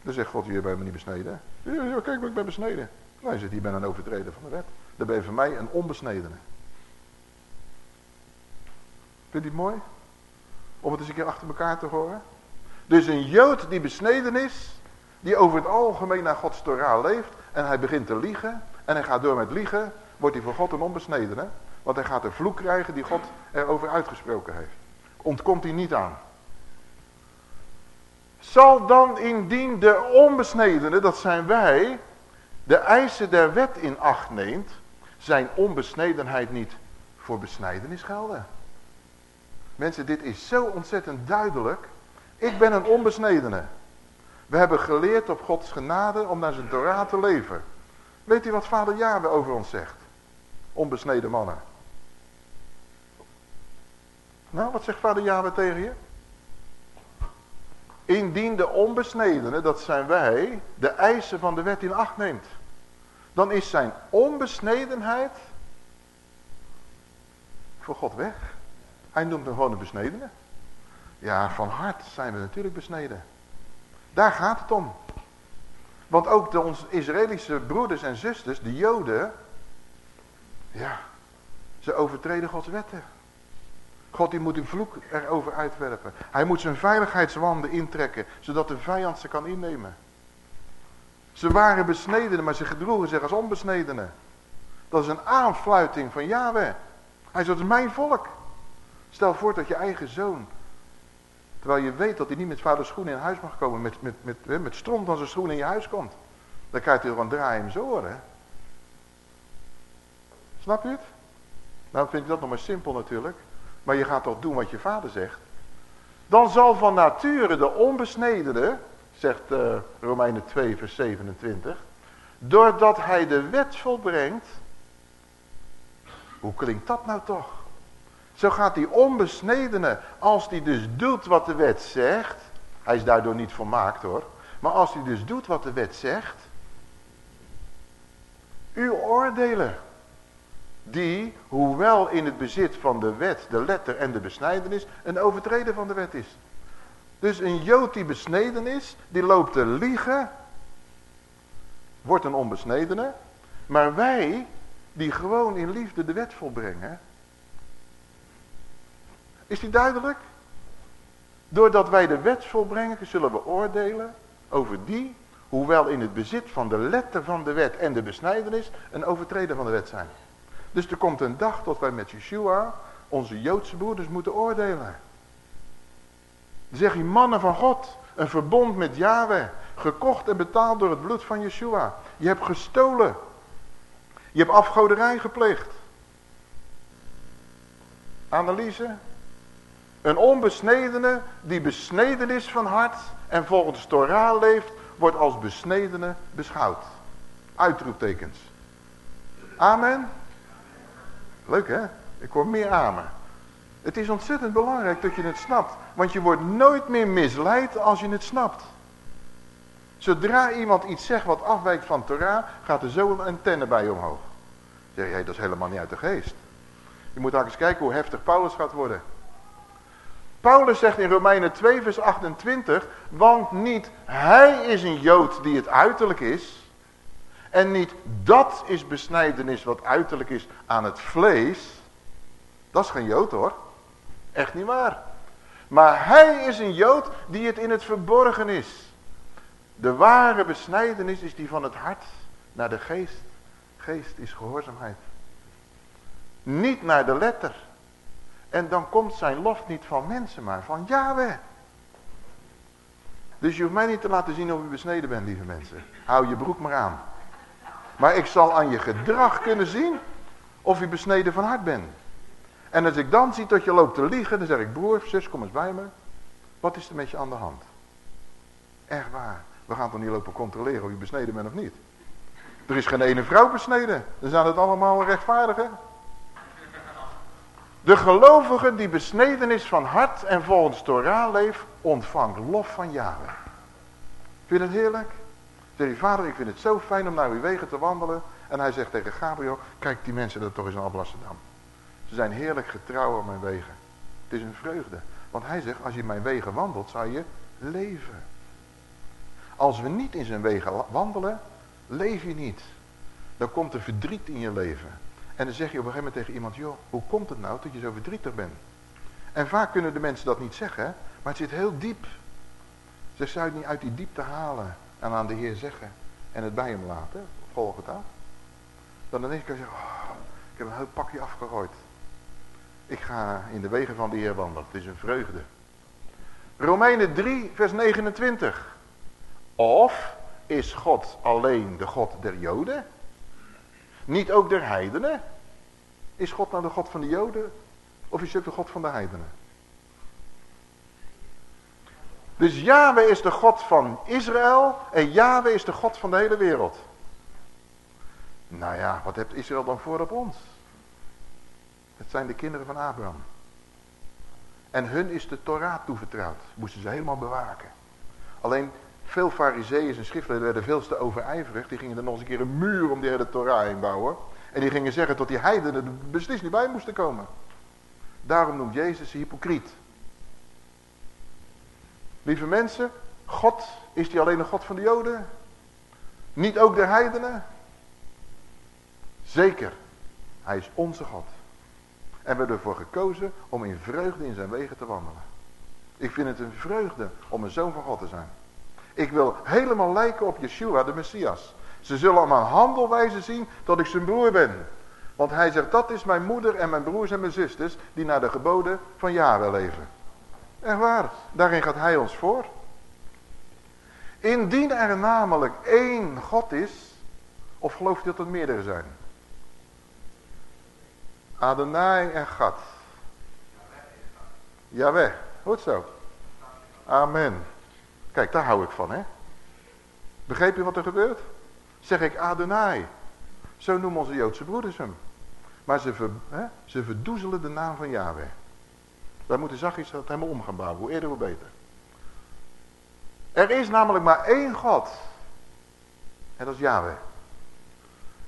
dan zegt God, je bent me niet besneden. Ja, kijk, ik ben besneden. Nou, hij zegt, je bent een overtreder van de wet. Dan ben je voor mij een onbesnedene. Vindt u het mooi? Om het eens een keer achter elkaar te horen. Dus een Jood die besneden is, die over het algemeen naar Gods Torah leeft, en hij begint te liegen, en hij gaat door met liegen, wordt hij voor God een onbesnedene. Want hij gaat een vloek krijgen die God erover uitgesproken heeft. Ontkomt hij niet aan. Zal dan indien de onbesnedene, dat zijn wij, de eisen der wet in acht neemt, zijn onbesnedenheid niet voor besnijdenis gelden? Mensen, dit is zo ontzettend duidelijk. Ik ben een onbesnedene. We hebben geleerd op Gods genade om naar zijn Torah te leven. Weet u wat vader Jabe over ons zegt? Onbesneden mannen. Nou, wat zegt vader Jabe tegen je? Indien de onbesnedene, dat zijn wij, de eisen van de wet in acht neemt. Dan is zijn onbesnedenheid voor God weg. Hij noemt hem gewoon een besnedene. Ja, van hart zijn we natuurlijk besneden. Daar gaat het om. Want ook de onze Israëlische broeders en zusters, de Joden, ja, ze overtreden Gods wetten. God die moet een vloek erover uitwerpen. Hij moet zijn veiligheidswanden intrekken, zodat de vijand ze kan innemen. Ze waren besnedenen, maar ze gedroegen zich als onbesnedenen. Dat is een aanfluiting van Yahweh. Hij zegt, mijn volk. Stel voor dat je eigen zoon, terwijl je weet dat hij niet met vaders schoenen in huis mag komen, met, met, met, met stront van zijn schoenen in je huis komt. Dan krijgt hij gewoon draaien in zijn oren. Snap je het? Nou vind ik dat nog maar simpel natuurlijk. Maar je gaat toch doen wat je vader zegt. Dan zal van nature de onbesnedene, zegt uh, Romeinen 2 vers 27. Doordat hij de wet volbrengt. Hoe klinkt dat nou toch? Zo gaat die onbesnedene, als die dus doet wat de wet zegt. Hij is daardoor niet volmaakt hoor. Maar als hij dus doet wat de wet zegt. U oordelen die, hoewel in het bezit van de wet, de letter en de besnijdenis, een overtreder van de wet is. Dus een Jood die besneden is, die loopt te liegen, wordt een onbesnedene. Maar wij, die gewoon in liefde de wet volbrengen, is die duidelijk? Doordat wij de wet volbrengen, zullen we oordelen over die, hoewel in het bezit van de letter van de wet en de besnijdenis, een overtreder van de wet zijn. Dus er komt een dag dat wij met Yeshua, onze Joodse broeders, moeten oordelen. Dan zeg je, mannen van God, een verbond met Yahweh, gekocht en betaald door het bloed van Yeshua. Je hebt gestolen. Je hebt afgoderij gepleegd. Analyse. Een onbesnedene die besneden is van hart en volgens Torah leeft, wordt als besnedene beschouwd. Uitroeptekens. Amen. Leuk hè? Ik hoor meer amen. Het is ontzettend belangrijk dat je het snapt. Want je wordt nooit meer misleid als je het snapt. Zodra iemand iets zegt wat afwijkt van Torah, gaat er zo een antenne bij je omhoog. Dan zeg je, dat is helemaal niet uit de geest. Je moet eigenlijk eens kijken hoe heftig Paulus gaat worden. Paulus zegt in Romeinen 2 vers 28, want niet hij is een Jood die het uiterlijk is, en niet dat is besnijdenis wat uiterlijk is aan het vlees. Dat is geen Jood hoor. Echt niet waar. Maar hij is een Jood die het in het verborgen is. De ware besnijdenis is die van het hart naar de geest. Geest is gehoorzaamheid. Niet naar de letter. En dan komt zijn lof niet van mensen, maar van Yahweh. Dus je hoeft mij niet te laten zien of u besneden bent, lieve mensen. Hou je broek maar aan. Maar ik zal aan je gedrag kunnen zien of je besneden van hart bent. En als ik dan zie dat je loopt te liegen, dan zeg ik, broer, zus, kom eens bij me. Wat is er met je aan de hand? Echt waar. We gaan toch niet lopen controleren of je besneden bent of niet. Er is geen ene vrouw besneden. Dan zijn het allemaal rechtvaardigen. De gelovige die besneden is van hart en volgens Torah leeft, ontvangt lof van Yahweh. Vind je het heerlijk? Zeg je, vader, ik vind het zo fijn om naar uw wegen te wandelen. En hij zegt tegen Gabriel, kijk die mensen dat toch eens in Alblasserdam. Ze zijn heerlijk getrouw op mijn wegen. Het is een vreugde. Want hij zegt, als je mijn wegen wandelt, zal je leven. Als we niet in zijn wegen wandelen, leef je niet. Dan komt er verdriet in je leven. En dan zeg je op een gegeven moment tegen iemand, joh, hoe komt het nou dat je zo verdrietig bent? En vaak kunnen de mensen dat niet zeggen, maar het zit heel diep. Ze zou het niet uit die diepte halen en aan de Heer zeggen en het bij hem laten, volg het af. Dan ineens kan je zeggen, oh, ik heb een heel pakje afgegooid. Ik ga in de wegen van de Heer wandelen, het is een vreugde. Romeinen 3, vers 29. Of is God alleen de God der Joden? Niet ook der heidenen? Is God nou de God van de Joden? Of is hij ook de God van de heidenen? Dus Yahweh is de God van Israël en Yahweh is de God van de hele wereld. Nou ja, wat heeft Israël dan voor op ons? Het zijn de kinderen van Abraham. En hun is de Torah toevertrouwd. Moesten ze helemaal bewaken. Alleen veel fariseeën en schriftleiders werden veel te overijverig. Die gingen er nog eens een keer een muur om die hele Torah heen bouwen. En die gingen zeggen dat die heidenen er beslist niet bij moesten komen. Daarom noemt Jezus ze hypocriet. Lieve mensen, God, is die alleen een God van de Joden? Niet ook de heidenen? Zeker, hij is onze God. En we hebben ervoor gekozen om in vreugde in zijn wegen te wandelen. Ik vind het een vreugde om een zoon van God te zijn. Ik wil helemaal lijken op Yeshua, de Messias. Ze zullen aan mijn handelwijze zien dat ik zijn broer ben. Want hij zegt, dat is mijn moeder en mijn broers en mijn zusters die naar de geboden van jaren leven. Echt waar, daarin gaat hij ons voor. Indien er namelijk één God is, of gelooft u dat er meerdere zijn? Adonai en Gad. Jawel, goed zo. Amen. Kijk, daar hou ik van, hè. Begreep je wat er gebeurt? Zeg ik Adonai. Zo noemen onze Joodse broeders hem. Maar ze, hè, ze verdoezelen de naam van Yahweh. Wij moeten zachtjes dat helemaal om gaan bouwen. Hoe eerder, hoe beter. Er is namelijk maar één God. En dat is Yahweh.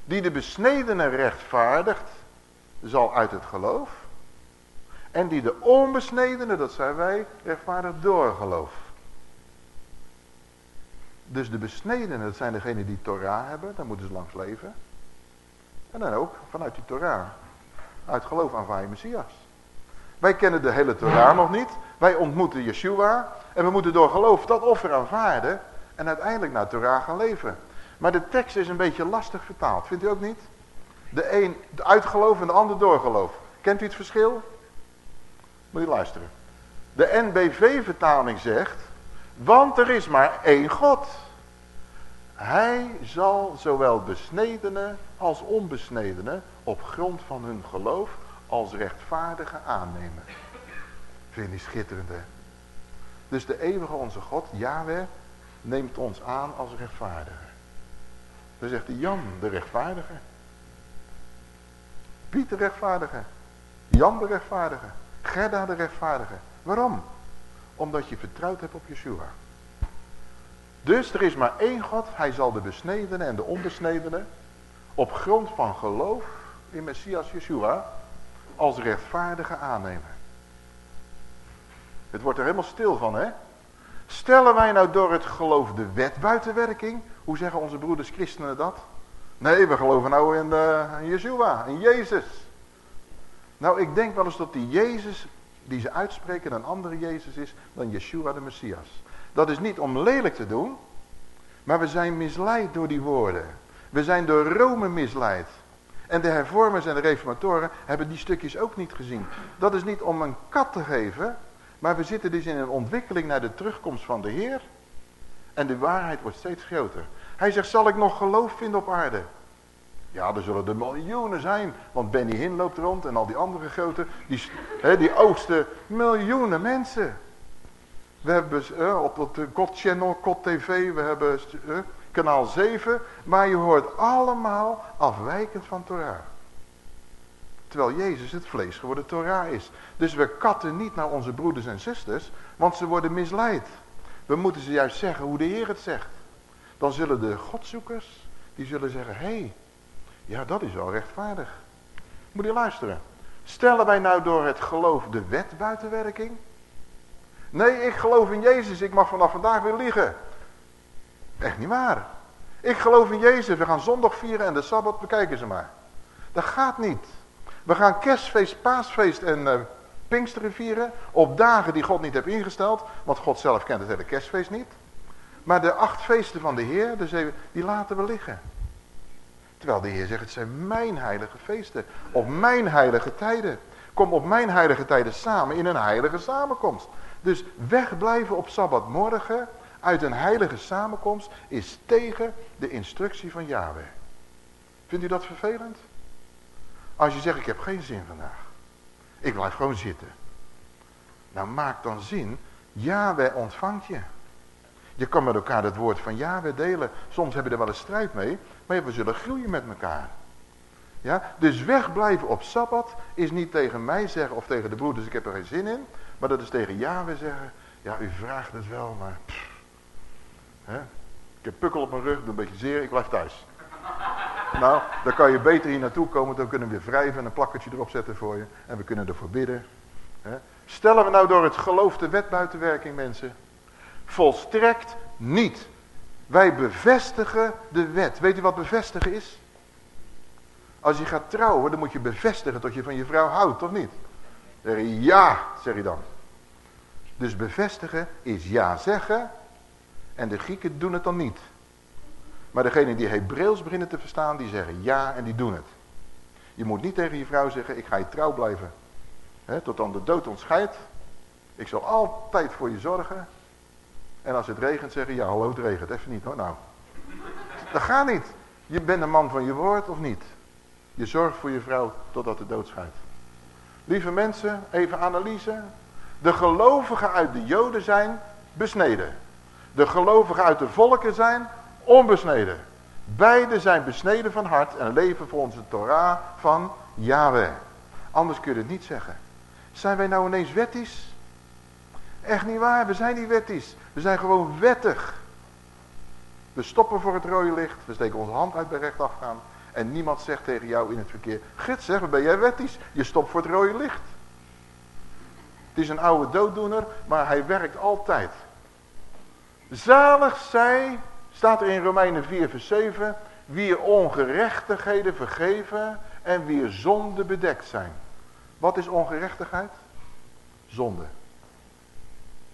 Die de besnedenen rechtvaardigt, zal uit het geloof. En die de onbesnedenen, dat zijn wij, rechtvaardigt door geloof. Dus de besnedenen, dat zijn degenen die Torah hebben, daar moeten ze langs leven. En dan ook vanuit die Torah, uit geloof aanvaar je Messias. Wij kennen de hele Torah nog niet. Wij ontmoeten Yeshua. En we moeten door geloof dat offer aanvaarden. En uiteindelijk naar Torah gaan leven. Maar de tekst is een beetje lastig vertaald. Vindt u ook niet? De een uit geloof en de ander door geloof. Kent u het verschil? Moet je luisteren. De NBV-vertaling zegt. Want er is maar één God. Hij zal zowel besnedenen als onbesnedenen op grond van hun geloof als rechtvaardige aannemen. Vind je schitterend hè? Dus de eeuwige onze God, Yahweh, neemt ons aan als rechtvaardige. Dan zegt hij Jan de rechtvaardige. Piet de rechtvaardige. Jan de rechtvaardige. Gerda de rechtvaardige. Waarom? Omdat je vertrouwd hebt op Yeshua. Dus er is maar één God. Hij zal de besnedenen en de onbesnedenen op grond van geloof in Messias Yeshua als rechtvaardige aannemen. Het wordt er helemaal stil van, hè? Stellen wij nou door het geloof de wet buiten werking? Hoe zeggen onze broeders christenen dat? Nee, we geloven nou in, uh, in Yeshua, in Jezus. Nou, ik denk wel eens dat die Jezus die ze uitspreken een andere Jezus is dan Yeshua de Messias. Dat is niet om lelijk te doen, maar we zijn misleid door die woorden. We zijn door Rome misleid. En de hervormers en de reformatoren hebben die stukjes ook niet gezien. Dat is niet om een kat te geven, maar we zitten dus in een ontwikkeling naar de terugkomst van de Heer. En de waarheid wordt steeds groter. Hij zegt, zal ik nog geloof vinden op aarde? Ja, er zullen er miljoenen zijn. Want Benny Hinn loopt rond en al die andere grote. Die, hè, die oogsten miljoenen mensen. We hebben op het God Channel, God TV, we hebben kanaal 7. Maar je hoort allemaal afwijkend van Torah. Terwijl Jezus het vlees geworden Torah is. Dus we katten niet naar onze broeders en zusters, want ze worden misleid. We moeten ze juist zeggen hoe de Heer het zegt. Dan zullen de godzoekers, die zullen zeggen, hé, hey, ja dat is wel rechtvaardig. Moet je luisteren. Stellen wij nou door het geloof de wet buiten werking? Nee, ik geloof in Jezus, ik mag vanaf vandaag weer liegen. Echt niet waar. Ik geloof in Jezus, we gaan zondag vieren en de Sabbat, bekijken ze maar. Dat gaat niet. We gaan kerstfeest, paasfeest en uh, pinksteren vieren op dagen die God niet heeft ingesteld. Want God zelf kent het hele kerstfeest niet. Maar de acht feesten van de Heer, die laten we liggen. Terwijl de Heer zegt, het zijn mijn heilige feesten. Op mijn heilige tijden. Kom op mijn heilige tijden samen in een heilige samenkomst. Dus wegblijven op Sabbatmorgen uit een heilige samenkomst is tegen de instructie van Yahweh. Vindt u dat vervelend? Als je zegt, ik heb geen zin vandaag. Ik blijf gewoon zitten. Nou maak dan zin, Yahweh ontvangt je. Je kan met elkaar het woord van Yahweh delen. Soms hebben we er wel een strijd mee, maar we zullen groeien met elkaar. Ja? Dus wegblijven op Sabbat is niet tegen mij zeggen of tegen de broeders, ik heb er geen zin in. Maar dat is tegen Yahweh zeggen, ja u vraagt het wel, maar... Hè? Ik heb pukkel op mijn rug, doe een beetje zeer, ik blijf thuis. Nou, dan kan je beter hier naartoe komen. Dan kunnen we weer wrijven en een plakkertje erop zetten voor je. En we kunnen ervoor bidden. Stellen we nou door het geloof de wet buiten werking, mensen? Volstrekt niet. Wij bevestigen de wet. Weet u wat bevestigen is? Als je gaat trouwen, dan moet je bevestigen dat je van je vrouw houdt, of niet? Ja, zeg je dan. Dus bevestigen is ja zeggen. En de Grieken doen het dan niet. Maar degene die Hebreeuws beginnen te verstaan, die zeggen ja en die doen het. Je moet niet tegen je vrouw zeggen, ik ga je trouw blijven. Tot dan de dood ontscheidt. Ik zal altijd voor je zorgen. En als het regent zeggen, ja hallo het regent, even niet hoor nou. Dat gaat niet. Je bent een man van je woord of niet. Je zorgt voor je vrouw totdat de dood scheidt. Lieve mensen, even analyse. De gelovigen uit de joden zijn besneden. De gelovigen uit de volken zijn onbesneden. Beide zijn besneden van hart en leven volgens de Torah van Yahweh. Anders kun je het niet zeggen. Zijn wij nou ineens wettisch? Echt niet waar, we zijn niet wettisch. We zijn gewoon wettig. We stoppen voor het rode licht, we steken onze hand uit bij rechtafgaan. En niemand zegt tegen jou in het verkeer, gids zeg, ben jij wettisch? Je stopt voor het rode licht. Het is een oude dooddoener, maar hij werkt altijd. Zalig zij Staat er in Romeinen 4 vers 7. Wie ongerechtigheden vergeven en wie zonde bedekt zijn. Wat is ongerechtigheid? Zonde.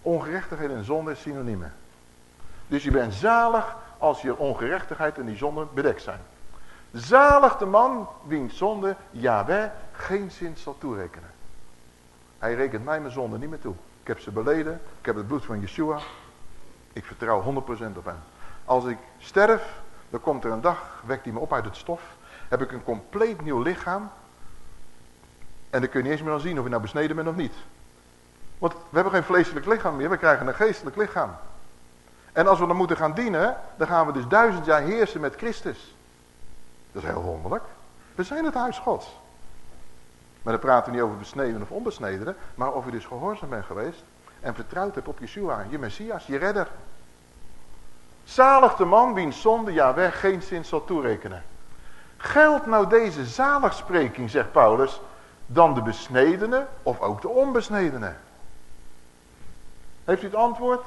Ongerechtigheid en zonde is synoniemen. Dus je bent zalig als je ongerechtigheid en die zonde bedekt zijn. Zalig de man wiens zonde Yahweh geen zin zal toerekenen. Hij rekent mij mijn zonde niet meer toe. Ik heb ze beleden. Ik heb het bloed van Yeshua. Ik vertrouw 100% op hem. Als ik sterf, dan komt er een dag, wekt hij me op uit het stof. Heb ik een compleet nieuw lichaam. En dan kun je niet eens meer zien of je nou besneden bent of niet. Want we hebben geen vleeselijk lichaam meer, we krijgen een geestelijk lichaam. En als we dan moeten gaan dienen, dan gaan we dus duizend jaar heersen met Christus. Dat is heel wonderlijk. We zijn het huis gods. Maar dan praten we niet over besneden of onbesnedenen, maar of je dus gehoorzaam bent geweest en vertrouwd hebt op Yeshua, je Messias, je redder. Zalig de man wiens zonde Jaweh geen zin zal toerekenen. Geldt nou deze zaligspreking, zegt Paulus, dan de besnedene of ook de onbesnedene? Heeft u het antwoord?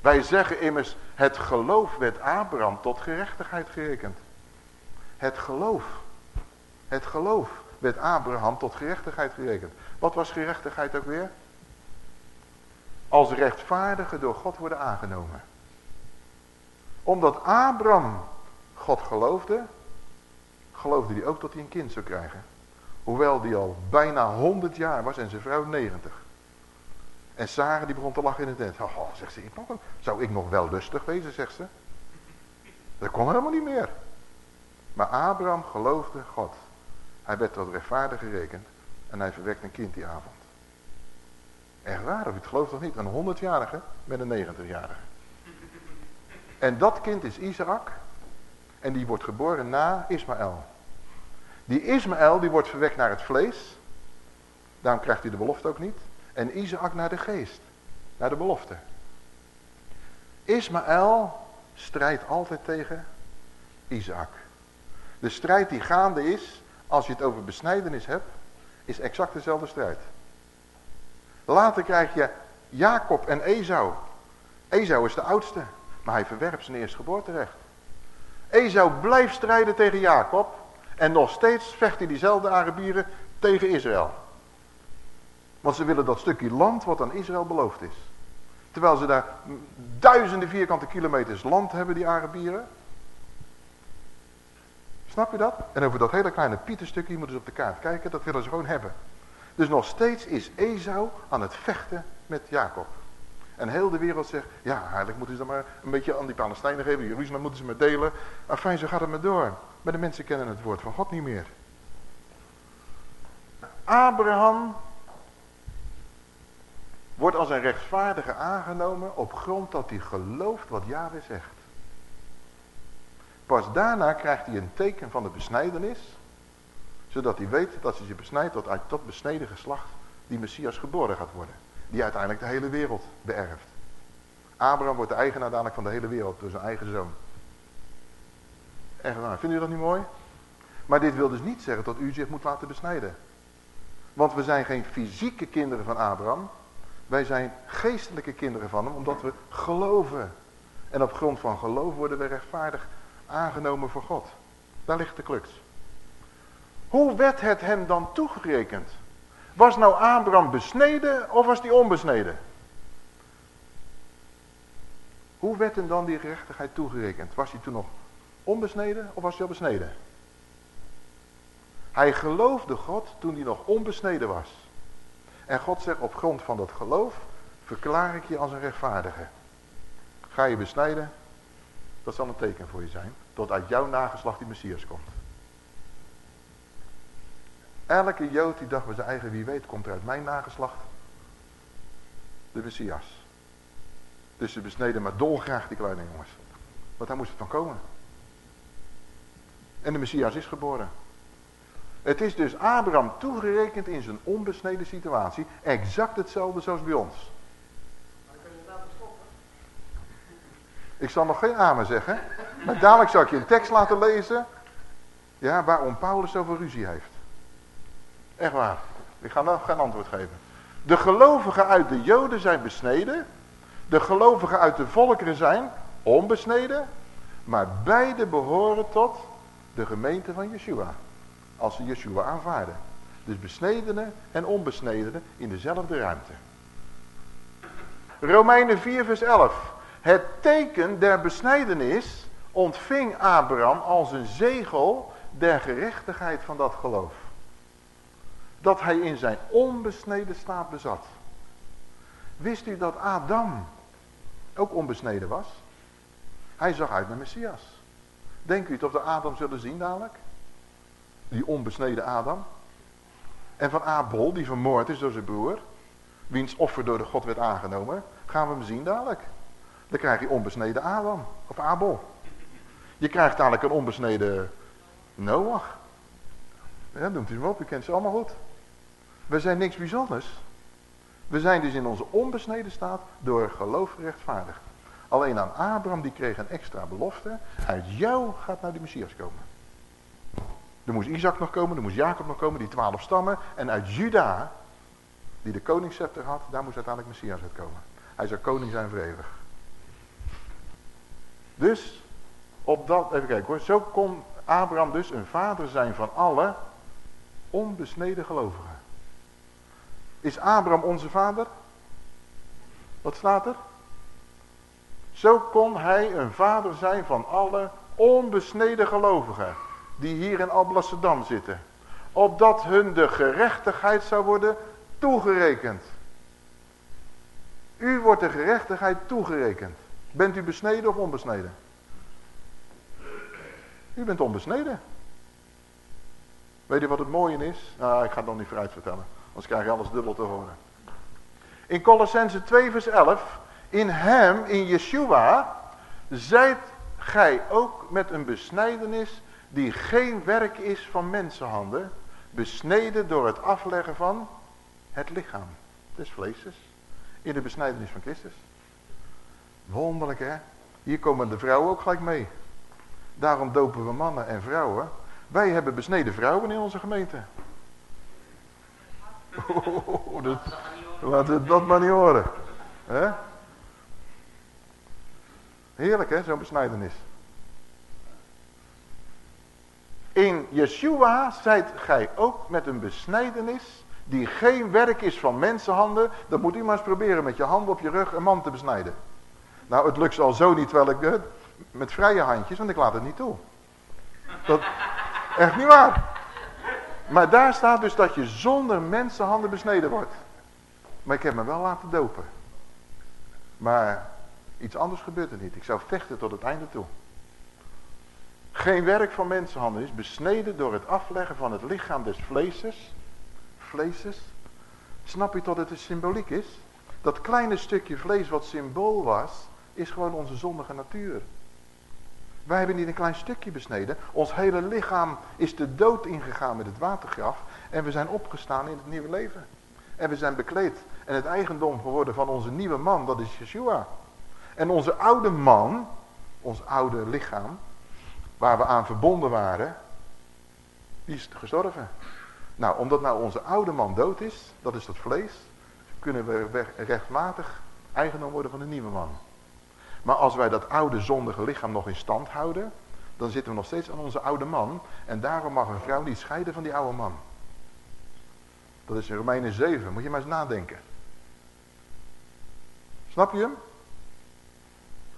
Wij zeggen immers, het geloof werd Abraham tot gerechtigheid gerekend. Het geloof, het geloof werd Abraham tot gerechtigheid gerekend. Wat was gerechtigheid ook weer? Als rechtvaardige door God worden aangenomen omdat Abraham God geloofde, geloofde hij ook dat hij een kind zou krijgen. Hoewel die al bijna 100 jaar was en zijn vrouw 90. En Sarah die begon te lachen in het net. Oh, zegt ze, zou ik nog wel lustig wezen, zegt ze. Dat kon helemaal niet meer. Maar Abraham geloofde God. Hij werd tot rechtvaardig gerekend. En hij verwekte een kind die avond. Echt waar, of het gelooft toch niet? Een 100-jarige met een 90-jarige. En dat kind is Isaac. En die wordt geboren na Ismaël. Die Ismaël die wordt verwekt naar het vlees. Daarom krijgt hij de belofte ook niet. En Isaac naar de geest. Naar de belofte. Ismaël strijdt altijd tegen Isaac. De strijd die gaande is, als je het over besnijdenis hebt, is exact dezelfde strijd. Later krijg je Jacob en Esau. Esau is de oudste, maar hij verwerpt zijn eerstgeboorterecht. Esau blijft strijden tegen Jacob en nog steeds vecht hij diezelfde Arabieren tegen Israël. Want ze willen dat stukje land wat aan Israël beloofd is. Terwijl ze daar duizenden vierkante kilometers land hebben, die Arabieren. Snap je dat? En over dat hele kleine pietenstukje moeten ze op de kaart kijken, dat willen ze gewoon hebben. Dus nog steeds is Esau aan het vechten met Jacob. En heel de wereld zegt, ja, eigenlijk moeten ze dan maar een beetje aan die Palestijnen geven. Jeruzalem moeten ze maar delen. Enfin, zo gaat het maar door. Maar de mensen kennen het woord van God niet meer. Abraham wordt als een rechtvaardige aangenomen op grond dat hij gelooft wat Yahweh zegt. Pas daarna krijgt hij een teken van de besnijdenis, zodat hij weet dat hij zich besnijdt tot uit dat besneden geslacht die Messias geboren gaat worden. Die uiteindelijk de hele wereld beërft. Abraham wordt de eigenaar dadelijk van de hele wereld door zijn eigen zoon. Echt waar, vindt u dat niet mooi? Maar dit wil dus niet zeggen dat u zich moet laten besnijden. Want we zijn geen fysieke kinderen van Abraham. Wij zijn geestelijke kinderen van hem, omdat we geloven. En op grond van geloof worden we rechtvaardig aangenomen voor God. Daar ligt de crux. Hoe werd het hem dan toegerekend? Was nou Abraham besneden of was hij onbesneden? Hoe werd hem dan die gerechtigheid toegerekend? Was hij toen nog onbesneden of was hij al besneden? Hij geloofde God toen hij nog onbesneden was. En God zegt op grond van dat geloof verklaar ik je als een rechtvaardige. Ga je besnijden, dat zal een teken voor je zijn. Tot uit jouw nageslacht die Messias komt. Elke Jood die dacht bij zijn eigen wie weet komt er uit mijn nageslacht de Messias. Dus ze besneden maar dolgraag die kleine jongens. Want daar moest het van komen. En de Messias is geboren. Het is dus Abraham toegerekend in zijn onbesneden situatie. Exact hetzelfde zoals bij ons. Ik zal nog geen amen zeggen. Maar dadelijk zal ik je een tekst laten lezen. Ja, waarom Paulus zoveel ruzie heeft. Echt waar. Ik ga nog geen antwoord geven. De gelovigen uit de Joden zijn besneden. De gelovigen uit de volkeren zijn onbesneden. Maar beide behoren tot de gemeente van Yeshua. Als ze Yeshua aanvaarden. Dus besnedenen en onbesnedenen in dezelfde ruimte. Romeinen 4 vers 11. Het teken der besnijdenis ontving Abraham als een zegel der gerechtigheid van dat geloof. Dat hij in zijn onbesneden staat bezat. Wist u dat Adam ook onbesneden was? Hij zag uit naar Messias. Denkt u het of de Adam zullen zien dadelijk? Die onbesneden Adam. En van Abel, die vermoord is door zijn broer. Wiens offer door de God werd aangenomen. Gaan we hem zien dadelijk. Dan krijg je onbesneden Adam. Of Abel. Je krijgt dadelijk een onbesneden Noach. Ja, noemt u hem op. U kent ze allemaal goed. We zijn niks bijzonders. We zijn dus in onze onbesneden staat door geloof gerechtvaardigd. Alleen aan Abraham die kreeg een extra belofte. Uit jou gaat naar de Messias komen. Er moest Isaac nog komen, er moest Jacob nog komen, die twaalf stammen. En uit Juda, die de koningsscepter had, daar moest uiteindelijk Messias uitkomen. Hij zou koning zijn voor eeuwig. Dus, op dat, even kijken hoor, zo kon Abraham dus een vader zijn van alle onbesneden gelovigen. Is Abraham onze vader? Wat staat er? Zo kon hij een vader zijn van alle onbesneden gelovigen die hier in Alblasserdam zitten. Opdat hun de gerechtigheid zou worden toegerekend. U wordt de gerechtigheid toegerekend. Bent u besneden of onbesneden? U bent onbesneden. Weet je wat het mooie is? Nou, ik ga het nog niet vooruit vertellen. Anders krijg je alles dubbel te horen. In Colossense 2 vers 11. In hem, in Yeshua, zijt gij ook met een besnijdenis die geen werk is van mensenhanden, besneden door het afleggen van het lichaam des vleeses in de besnijdenis van Christus. Wonderlijk hè? Hier komen de vrouwen ook gelijk mee. Daarom dopen we mannen en vrouwen. Wij hebben besneden vrouwen in onze gemeente. Oh, dat, laten we dat maar niet horen. He? Heerlijk hè, zo'n besnijdenis. In Yeshua zijt gij ook met een besnijdenis die geen werk is van mensenhanden. Dan moet maar eens proberen met je handen op je rug een man te besnijden. Nou, het lukt al zo niet terwijl ik het met vrije handjes, want ik laat het niet toe. Dat, echt niet waar. Maar daar staat dus dat je zonder mensenhanden besneden wordt. Maar ik heb me wel laten dopen. Maar iets anders gebeurt er niet. Ik zou vechten tot het einde toe. Geen werk van mensenhanden is besneden door het afleggen van het lichaam des vleeses. Vleeses. Snap je tot het een symboliek is? Dat kleine stukje vlees wat symbool was, is gewoon onze zondige natuur. Wij hebben niet een klein stukje besneden. Ons hele lichaam is de dood ingegaan met het watergraf. En we zijn opgestaan in het nieuwe leven. En we zijn bekleed. En het eigendom geworden van onze nieuwe man, dat is Yeshua. En onze oude man, ons oude lichaam, waar we aan verbonden waren, die is gestorven. Nou, omdat nou onze oude man dood is, dat is dat vlees, kunnen we rechtmatig eigendom worden van een nieuwe man. Maar als wij dat oude zondige lichaam nog in stand houden, dan zitten we nog steeds aan onze oude man. En daarom mag een vrouw niet scheiden van die oude man. Dat is in Romeinen 7, moet je maar eens nadenken. Snap je hem?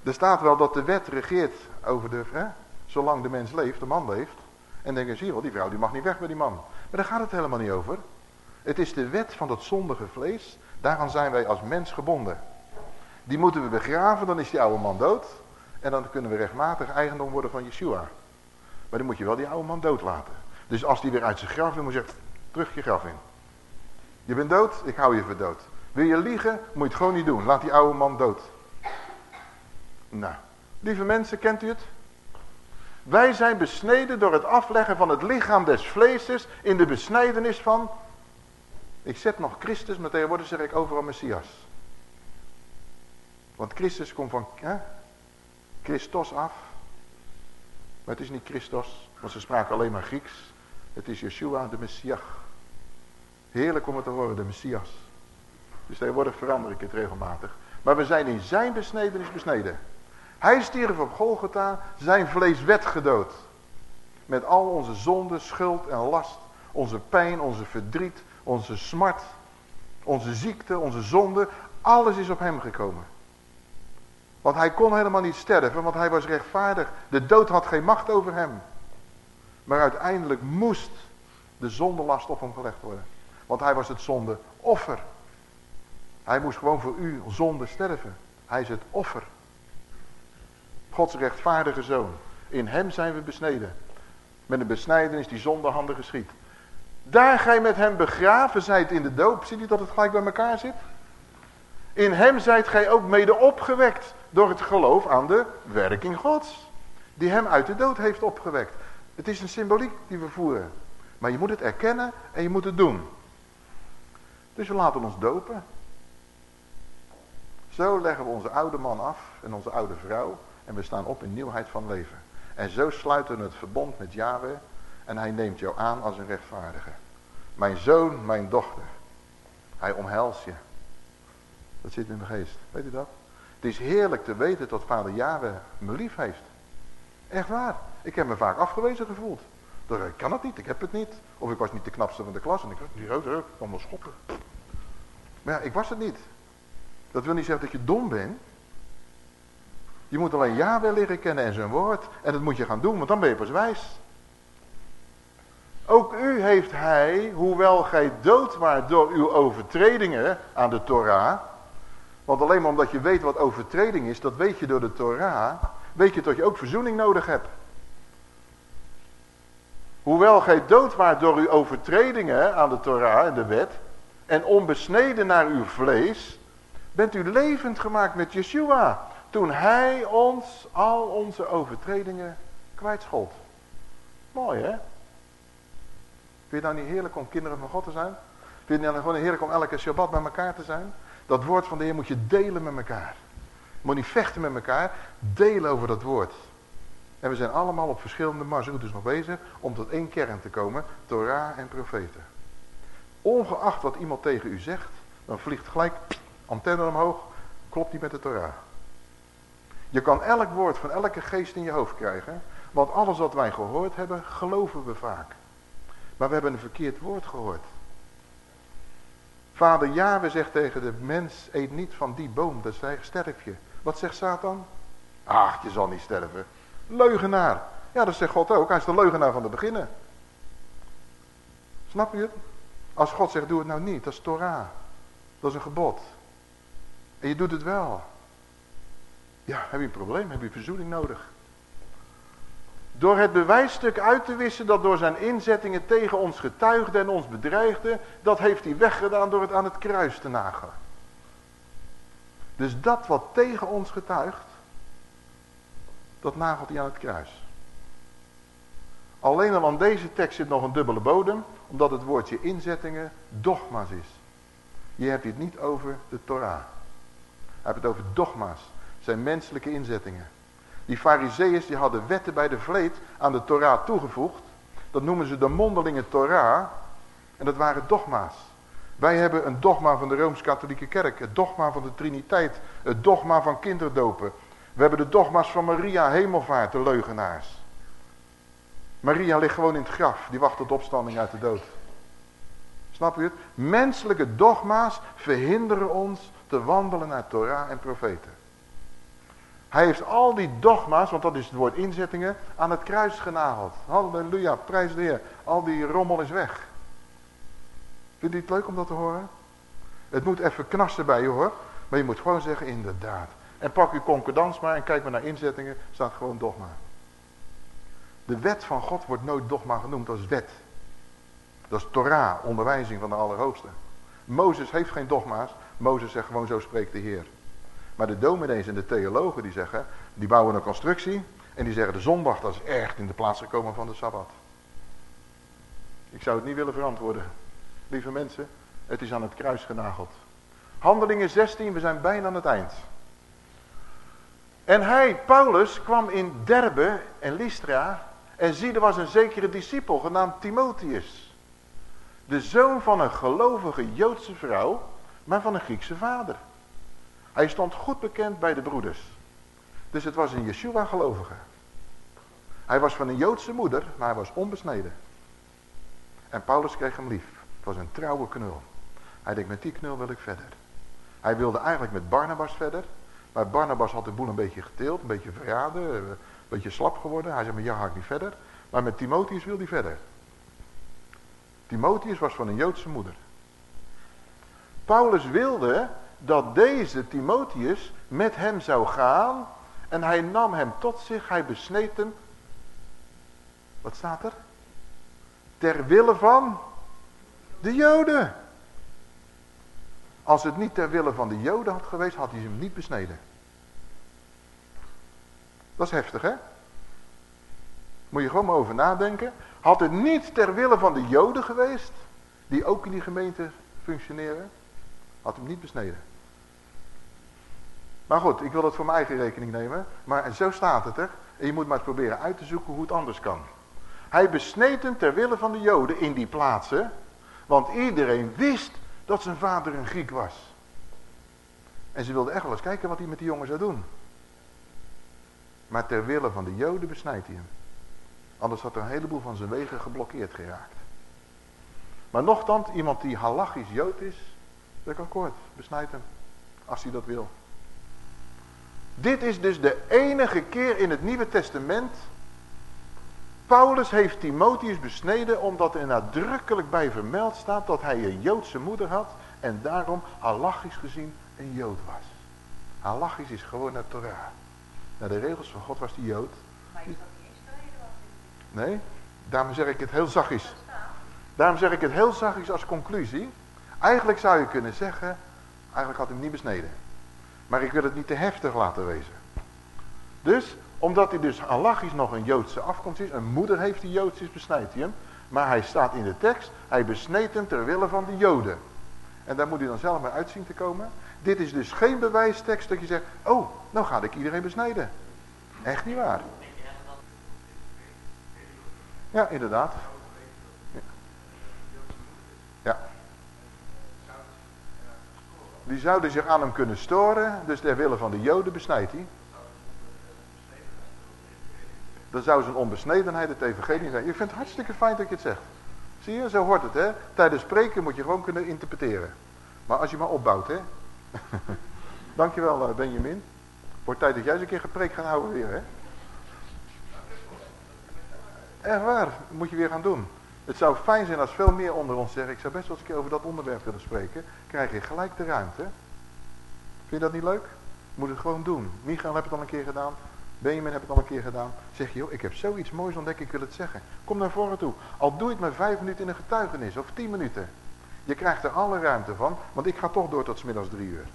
Er staat wel dat de wet regeert over de, hè, zolang de mens leeft, de man leeft. En denken, zie je wel, die vrouw die mag niet weg bij die man. Maar daar gaat het helemaal niet over. Het is de wet van dat zondige vlees. Daaraan zijn wij als mens gebonden. Die moeten we begraven, dan is die oude man dood. En dan kunnen we rechtmatig eigendom worden van Yeshua. Maar dan moet je wel die oude man dood laten. Dus als die weer uit zijn graf wil, moet je zeggen, terug je graf in. Je bent dood, ik hou je voor dood. Wil je liegen, moet je het gewoon niet doen. Laat die oude man dood. Nou, lieve mensen, kent u het? Wij zijn besneden door het afleggen van het lichaam des vleeses in de besnijdenis van... Ik zet nog Christus, maar tegenwoordig zeg ik overal Messias. Want Christus komt van hè, Christos af. Maar het is niet Christos, want ze spraken alleen maar Grieks. Het is Yeshua, de Messias. Heerlijk om het te horen, de Messias. Dus tegenwoordig verander ik het regelmatig. Maar we zijn in zijn besnedenis besneden. Hij stierf op Golgotha, zijn vlees werd gedood. Met al onze zonde, schuld en last. Onze pijn, onze verdriet, onze smart. Onze ziekte, onze zonde. Alles is op hem gekomen. Want hij kon helemaal niet sterven, want hij was rechtvaardig. De dood had geen macht over hem. Maar uiteindelijk moest de zondelast op hem gelegd worden. Want hij was het zondeoffer. Hij moest gewoon voor u zonde sterven. Hij is het offer. Gods rechtvaardige zoon. In hem zijn we besneden. Met een besnijdenis die zonder handen geschiet. Daar gij met hem begraven zijt in de doop. Ziet u dat het gelijk bij elkaar zit? In hem zijt gij ook mede opgewekt door het geloof aan de werking gods. Die hem uit de dood heeft opgewekt. Het is een symboliek die we voeren. Maar je moet het erkennen en je moet het doen. Dus we laten ons dopen. Zo leggen we onze oude man af en onze oude vrouw. En we staan op in nieuwheid van leven. En zo sluiten we het verbond met Yahweh. En hij neemt jou aan als een rechtvaardige. Mijn zoon, mijn dochter. Hij omhelst je. Dat zit in de geest. Weet u dat? Het is heerlijk te weten dat vader Yahweh me lief heeft. Echt waar. Ik heb me vaak afgewezen gevoeld. Ik kan het niet, ik heb het niet. Of ik was niet de knapste van de klas en ik die rood, ik kan wel schoppen. Maar ja, ik was het niet. Dat wil niet zeggen dat je dom bent. Je moet alleen Yahweh leren kennen en zijn woord. En dat moet je gaan doen, want dan ben je pas wijs. Ook u heeft hij, hoewel gij dood waart door uw overtredingen aan de Torah. Want alleen maar omdat je weet wat overtreding is, dat weet je door de Torah. Weet je dat je ook verzoening nodig hebt. Hoewel gij dood waart door uw overtredingen aan de Torah en de wet. En onbesneden naar uw vlees. Bent u levend gemaakt met Yeshua. Toen hij ons al onze overtredingen kwijtschold. Mooi hè? Vind je nou niet heerlijk om kinderen van God te zijn? Vind je het nou gewoon heerlijk om elke Shabbat bij elkaar te zijn? Dat woord van de Heer moet je delen met elkaar. Je moet niet vechten met elkaar, delen over dat woord. En we zijn allemaal op verschillende marsroutes nog bezig om tot één kern te komen, Torah en profeten. Ongeacht wat iemand tegen u zegt, dan vliegt gelijk antenne omhoog, klopt niet met de Torah. Je kan elk woord van elke geest in je hoofd krijgen, want alles wat wij gehoord hebben, geloven we vaak. Maar we hebben een verkeerd woord gehoord. Vader Jahwe zegt tegen de mens, eet niet van die boom, dan sterf je. Wat zegt Satan? Ach, je zal niet sterven. Leugenaar. Ja, dat zegt God ook. Hij is de leugenaar van de beginnen. Snap je het? Als God zegt, doe het nou niet. Dat is Torah. Dat is een gebod. En je doet het wel. Ja, heb je een probleem? Heb je verzoening nodig? Door het bewijsstuk uit te wissen dat door zijn inzettingen tegen ons getuigde en ons bedreigde, dat heeft hij weggedaan door het aan het kruis te nagelen. Dus dat wat tegen ons getuigt, dat nagelt hij aan het kruis. Alleen al aan deze tekst zit nog een dubbele bodem, omdat het woordje inzettingen dogma's is. Je hebt het niet over de Torah. Hij hebt het over dogma's. Zijn menselijke inzettingen. Die fariseeërs die hadden wetten bij de vleet aan de Torah toegevoegd. Dat noemen ze de mondelinge Torah. En dat waren dogma's. Wij hebben een dogma van de Rooms-Katholieke Kerk. Het dogma van de Triniteit. Het dogma van kinderdopen. We hebben de dogma's van Maria, hemelvaart, de leugenaars. Maria ligt gewoon in het graf. Die wacht tot opstanding uit de dood. Snap je het? Menselijke dogma's verhinderen ons te wandelen naar Torah en profeten. Hij heeft al die dogma's, want dat is het woord inzettingen, aan het kruis genageld. Halleluja, prijs de Heer. Al die rommel is weg. Vindt u het leuk om dat te horen? Het moet even knassen bij je hoor. Maar je moet gewoon zeggen inderdaad. En pak uw concordans maar en kijk maar naar inzettingen. staat gewoon dogma. De wet van God wordt nooit dogma genoemd. Is wet. Dat is Torah, onderwijzing van de Allerhoogste. Mozes heeft geen dogma's. Mozes zegt gewoon zo spreekt de Heer. Maar de dominees en de theologen die zeggen, die bouwen een constructie. En die zeggen de zondag dat is echt in de plaats gekomen van de Sabbat. Ik zou het niet willen verantwoorden. Lieve mensen, het is aan het kruis genageld. Handelingen 16, we zijn bijna aan het eind. En hij, Paulus, kwam in Derbe en Lystra. En zie, er was een zekere discipel genaamd Timotheus. De zoon van een gelovige Joodse vrouw, maar van een Griekse vader. Hij stond goed bekend bij de broeders. Dus het was een Yeshua gelovige. Hij was van een Joodse moeder, maar hij was onbesneden. En Paulus kreeg hem lief. Het was een trouwe knul. Hij denkt, met die knul wil ik verder. Hij wilde eigenlijk met Barnabas verder. Maar Barnabas had de boel een beetje geteeld, een beetje verraden, een beetje slap geworden. Hij zei, maar ja, ga ik niet verder. Maar met Timotheus wil hij verder. Timotheus was van een Joodse moeder. Paulus wilde dat deze Timotheus met hem zou gaan. En hij nam hem tot zich, hij besneed hem. Wat staat er? Ter wille van de Joden. Als het niet ter wille van de Joden had geweest, had hij hem niet besneden. Dat is heftig, hè? Moet je gewoon maar over nadenken. Had het niet ter wille van de Joden geweest, die ook in die gemeente functioneren, had hem niet besneden. Maar goed, ik wil dat voor mijn eigen rekening nemen. Maar zo staat het er. En je moet maar eens proberen uit te zoeken hoe het anders kan. Hij besneed hem ter wille van de Joden in die plaatsen. Want iedereen wist dat zijn vader een Griek was. En ze wilden echt wel eens kijken wat hij met die jongen zou doen. Maar ter wille van de Joden besnijdt hij hem. Anders had er een heleboel van zijn wegen geblokkeerd geraakt. Maar nochtans, iemand die halachisch Jood is, ik akkoord, besnijd hem. Als hij dat wil. Dit is dus de enige keer in het Nieuwe Testament. Paulus heeft Timotheus besneden omdat er nadrukkelijk bij vermeld staat dat hij een Joodse moeder had. En daarom halachisch gezien een Jood was. Halachisch is gewoon naar Torah. Naar de regels van God was die Jood. Maar is dat niet eens? Nee, daarom zeg ik het heel zachtjes. Daarom zeg ik het heel zachtjes als conclusie. Eigenlijk zou je kunnen zeggen, eigenlijk had hij hem niet besneden. Maar ik wil het niet te heftig laten wezen. Dus, Omdat hij dus alachisch nog een Joodse afkomst is. Een moeder heeft die Joods besnijdt hij hem. Maar hij staat in de tekst. Hij besneed hem ter wille van de Joden. En daar moet hij dan zelf maar uitzien te komen. Dit is dus geen bewijstekst dat je zegt. Oh, nou ga ik iedereen besnijden. Echt niet waar. Ja, inderdaad. Ja. ja. Die zouden zich aan hem kunnen storen. Dus ter wille van de Joden besnijdt hij. Dan zou zijn onbesnedenheid het evangelie zijn. Ik vind het hartstikke fijn dat je het zegt. Zie je, zo hoort het hè. Tijdens spreken moet je gewoon kunnen interpreteren. Maar als je maar opbouwt hè. Dankjewel eh, Benjamin. Wordt tijd dat jij eens een keer gepreekt gaat houden weer hè. Echt waar, moet je weer gaan doen. Het zou fijn zijn als veel meer onder ons zeggen, ik zou best wel eens een keer over dat onderwerp willen spreken. Krijg je gelijk de ruimte. Vind je dat niet leuk? Moet het gewoon doen. Michael heb het al een keer gedaan. Benjamin heb het al een keer gedaan. Zeg je, joh, ik heb zoiets moois ontdekt, ik wil het zeggen. Kom naar voren toe. Al doe ik maar vijf minuten in een getuigenis of tien minuten. Je krijgt er alle ruimte van, want ik ga toch door tot middags drie uur.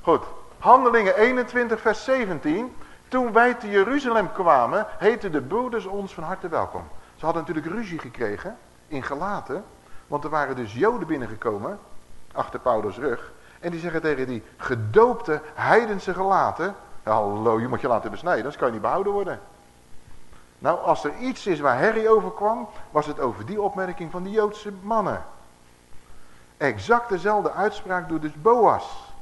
Goed. Handelingen 21 vers 17. Toen wij te Jeruzalem kwamen, heten de broeders ons van harte welkom. Ze hadden natuurlijk ruzie gekregen in Gelaten. Want er waren dus joden binnengekomen, achter Paulus rug. En die zeggen tegen die gedoopte heidense gelaten. Hallo, je moet je laten besnijden, anders kan je niet behouden worden. Nou, als er iets is waar herrie over kwam, was het over die opmerking van die Joodse mannen. Exact dezelfde uitspraak doet dus Boas.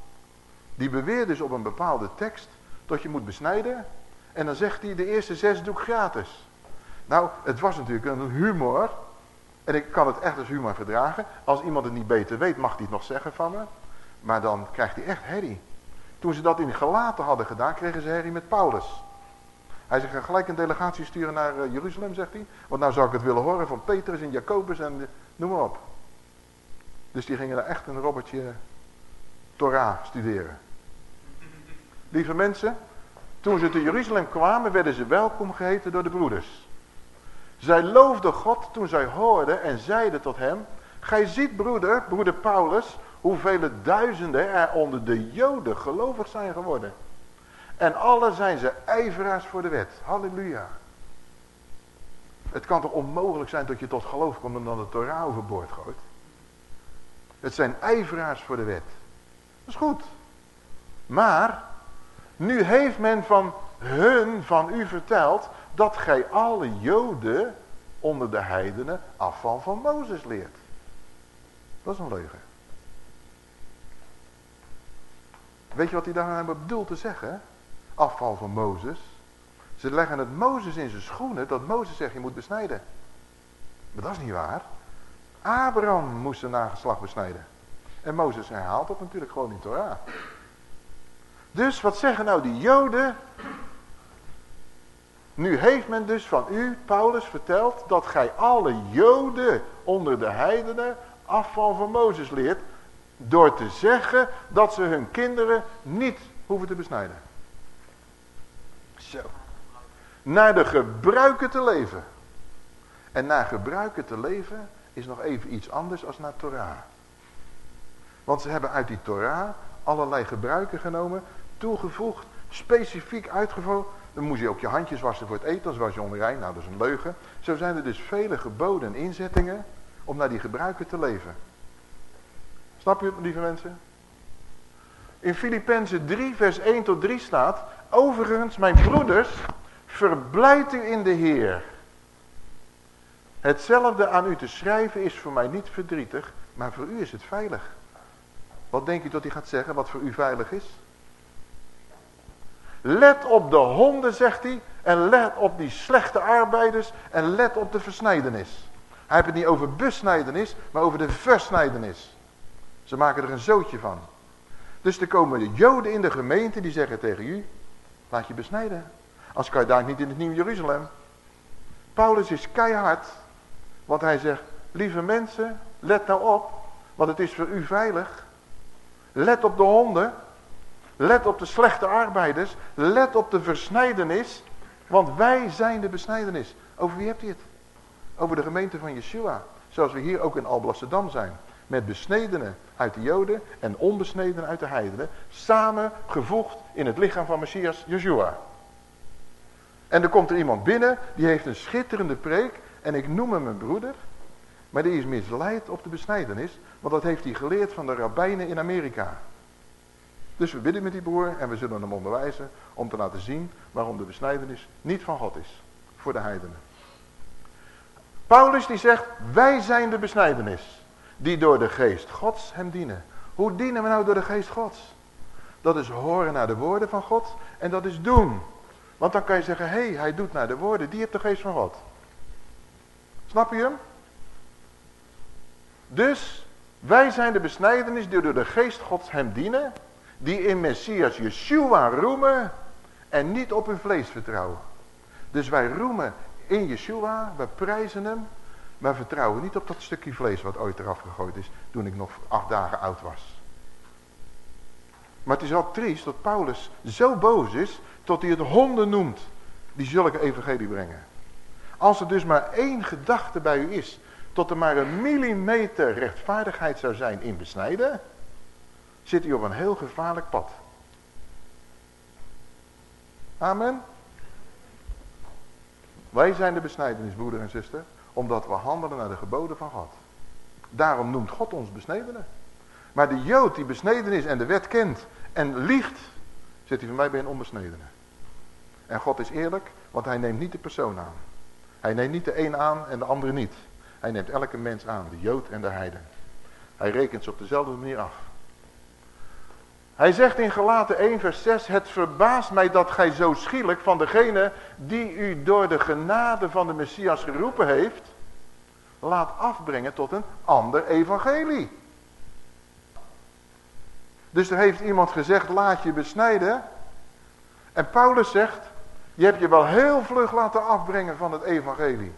Die beweert dus op een bepaalde tekst dat je moet besnijden. En dan zegt hij, de eerste zes doe ik gratis. Nou, het was natuurlijk een humor. En ik kan het echt als humor verdragen. Als iemand het niet beter weet, mag hij het nog zeggen van me. Maar dan krijgt hij echt herrie. Toen ze dat in gelaten hadden gedaan, kregen ze herrie met Paulus. Hij zegt, ga gelijk een delegatie sturen naar eh, Jeruzalem, zegt hij. Want nou zou ik het willen horen van Petrus en Jacobus en noem maar op. Dus die gingen daar echt een robbertje Torah studeren. Lieve mensen, toen ze te Jeruzalem kwamen, werden ze welkom geheten door de broeders. Zij loofden God toen zij hoorden en zeiden tot hem, Gij ziet broeder, broeder Paulus, hoeveel duizenden er onder de joden gelovig zijn geworden. En alle zijn ze ijveraars voor de wet. Halleluja. Het kan toch onmogelijk zijn dat je tot geloof komt en dan de Torah overboord gooit. Het zijn ijveraars voor de wet. Dat is goed. Maar, nu heeft men van hun, van u verteld, dat gij alle joden onder de heidenen afval van Mozes leert. Dat is een leugen. Weet je wat hij daar bedoelt te zeggen? Afval van Mozes. Ze leggen het Mozes in zijn schoenen dat Mozes zegt je moet besnijden. Maar dat is niet waar. Abraham moest zijn nageslag besnijden. En Mozes herhaalt dat natuurlijk gewoon in Torah. Dus wat zeggen nou die joden? Nu heeft men dus van u, Paulus, verteld dat gij alle joden onder de heidenen afval van Mozes leert. Door te zeggen dat ze hun kinderen niet hoeven te besnijden. Zo. Naar de gebruiken te leven. En naar gebruiken te leven is nog even iets anders als naar Torah. Want ze hebben uit die Torah allerlei gebruiken genomen, toegevoegd, specifiek uitgevoerd. Dan moest je ook je handjes wassen voor het eten, als was je onrein. Nou, dat is een leugen. Zo zijn er dus vele geboden en inzettingen om naar die gebruiken te leven. Snap je het, lieve mensen? In Filippenzen 3, vers 1 tot 3 staat... Overigens, mijn broeders, verblijd u in de Heer. Hetzelfde aan u te schrijven is voor mij niet verdrietig, maar voor u is het veilig. Wat denk je dat hij gaat zeggen, wat voor u veilig is? Let op de honden, zegt hij, en let op die slechte arbeiders en let op de versnijdenis. Hij heeft het niet over besnijdenis, maar over de versnijdenis. Ze maken er een zootje van. Dus er komen de joden in de gemeente die zeggen tegen u, laat je besnijden. Als kan je daar niet in het Nieuwe Jeruzalem. Paulus is keihard, want hij zegt, lieve mensen, let nou op, want het is voor u veilig. Let op de honden, let op de slechte arbeiders, let op de versnijdenis, want wij zijn de besnijdenis. Over wie hebt hij het? Over de gemeente van Yeshua, zoals we hier ook in Alblasserdam zijn. met besnedenen uit de Joden en onbesnedenen uit de heidenen, samen gevoegd in het lichaam van Messias Yeshua. En er komt er iemand binnen, die heeft een schitterende preek, en ik noem hem mijn broeder, maar die is misleid op de besnijdenis, want dat heeft hij geleerd van de rabbijnen in Amerika. Dus we bidden met die broer en we zullen hem onderwijzen om te laten zien waarom de besnijdenis niet van God is voor de heidenen. Paulus die zegt, wij zijn de besnijdenis die door de geest gods hem dienen. Hoe dienen we nou door de geest gods? Dat is horen naar de woorden van God en dat is doen. Want dan kan je zeggen, hé, hey, hij doet naar de woorden, die heeft de geest van God. Snap je hem? Dus, wij zijn de besnijdenis die door de geest gods hem dienen, die in Messias Yeshua roemen en niet op hun vlees vertrouwen. Dus wij roemen in Yeshua, we prijzen hem, maar vertrouwen niet op dat stukje vlees wat ooit eraf gegooid is toen ik nog acht dagen oud was. Maar het is wel triest dat Paulus zo boos is tot hij het honden noemt die zulke evangelie brengen. Als er dus maar één gedachte bij u is, tot er maar een millimeter rechtvaardigheid zou zijn in besnijden, zit u op een heel gevaarlijk pad. Amen. Wij zijn de besnijdenis, broeder en zuster, omdat we handelen naar de geboden van God. Daarom noemt God ons besnedenen. Maar de Jood die besneden is en de wet kent en liegt, zit hij van mij bij een onbesnedene. En God is eerlijk, want hij neemt niet de persoon aan. Hij neemt niet de een aan en de andere niet. Hij neemt elke mens aan, de Jood en de Heiden. Hij rekent ze op dezelfde manier af. Hij zegt in Galaten 1 vers 6, het verbaast mij dat gij zo schielijk van degene die u door de genade van de Messias geroepen heeft, laat afbrengen tot een ander evangelie. Dus er heeft iemand gezegd, laat je besnijden. En Paulus zegt, je hebt je wel heel vlug laten afbrengen van het evangelie.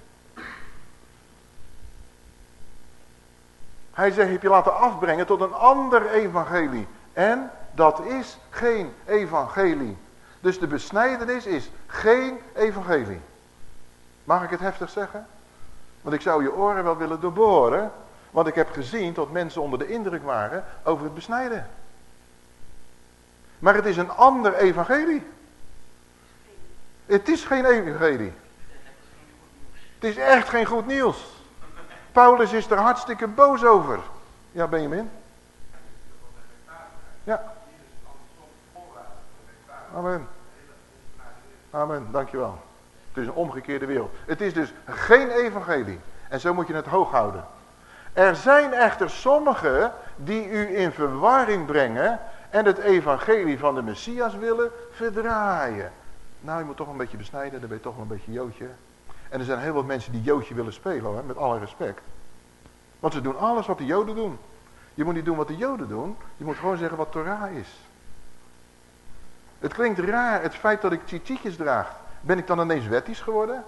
Hij zegt, je hebt je laten afbrengen tot een ander evangelie. En dat is geen evangelie. Dus de besnijdenis is geen evangelie. Mag ik het heftig zeggen? Want ik zou je oren wel willen doorboren. Want ik heb gezien dat mensen onder de indruk waren over het besnijden. Maar het is een ander evangelie. Het is geen evangelie. Het is echt geen goed nieuws. Paulus is er hartstikke boos over. Ja, Benjamin? Ja. Amen. Amen, dankjewel. Het is een omgekeerde wereld. Het is dus geen evangelie. En zo moet je het hoog houden. Er zijn echter sommigen die u in verwarring brengen en het evangelie van de Messias willen verdraaien. Nou, je moet toch een beetje besnijden, dan ben je toch wel een beetje Joodje. En er zijn heel wat mensen die Joodje willen spelen, hè, met alle respect. Want ze doen alles wat de Joden doen. Je moet niet doen wat de Joden doen, je moet gewoon zeggen wat Torah is. Het klinkt raar, het feit dat ik tzitzitjes draag. Ben ik dan ineens wettisch geworden?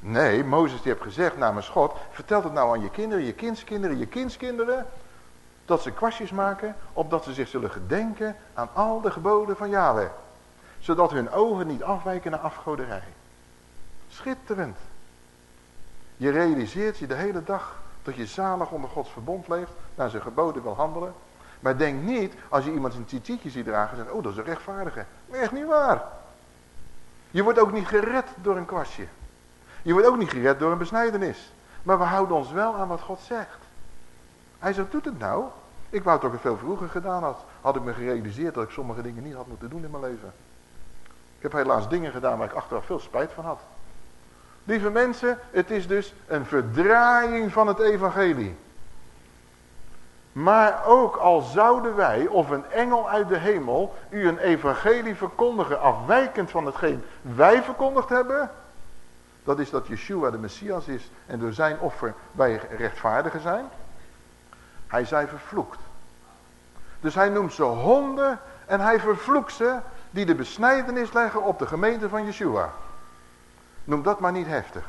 Nee, Mozes die heeft gezegd namens God, vertel het nou aan je kinderen, je kindskinderen, je kindskinderen. Dat ze kwastjes maken, opdat ze zich zullen gedenken aan al de geboden van Yahweh. Zodat hun ogen niet afwijken naar afgoderij. Schitterend. Je realiseert je de hele dag dat je zalig onder Gods verbond leeft, naar zijn geboden wil handelen. Maar denk niet, als je iemand een titietje ziet dragen, zegt, oh dat is een rechtvaardige. echt niet waar. Je wordt ook niet gered door een kwastje. Je wordt ook niet gered door een besnijdenis. Maar we houden ons wel aan wat God zegt. Hij zegt, doet het nou. Ik wou het ook veel vroeger gedaan had. Had ik me gerealiseerd dat ik sommige dingen niet had moeten doen in mijn leven. Ik heb helaas dingen gedaan waar ik achteraf veel spijt van had. Lieve mensen, het is dus een verdraaiing van het evangelie. Maar ook al zouden wij of een engel uit de hemel u een evangelie verkondigen afwijkend van hetgeen wij verkondigd hebben. Dat is dat Yeshua de Messias is en door zijn offer wij rechtvaardigen zijn. Hij zei vervloekt. Dus hij noemt ze honden en hij vervloekt ze die de besnijdenis leggen op de gemeente van Yeshua. Noem dat maar niet heftig.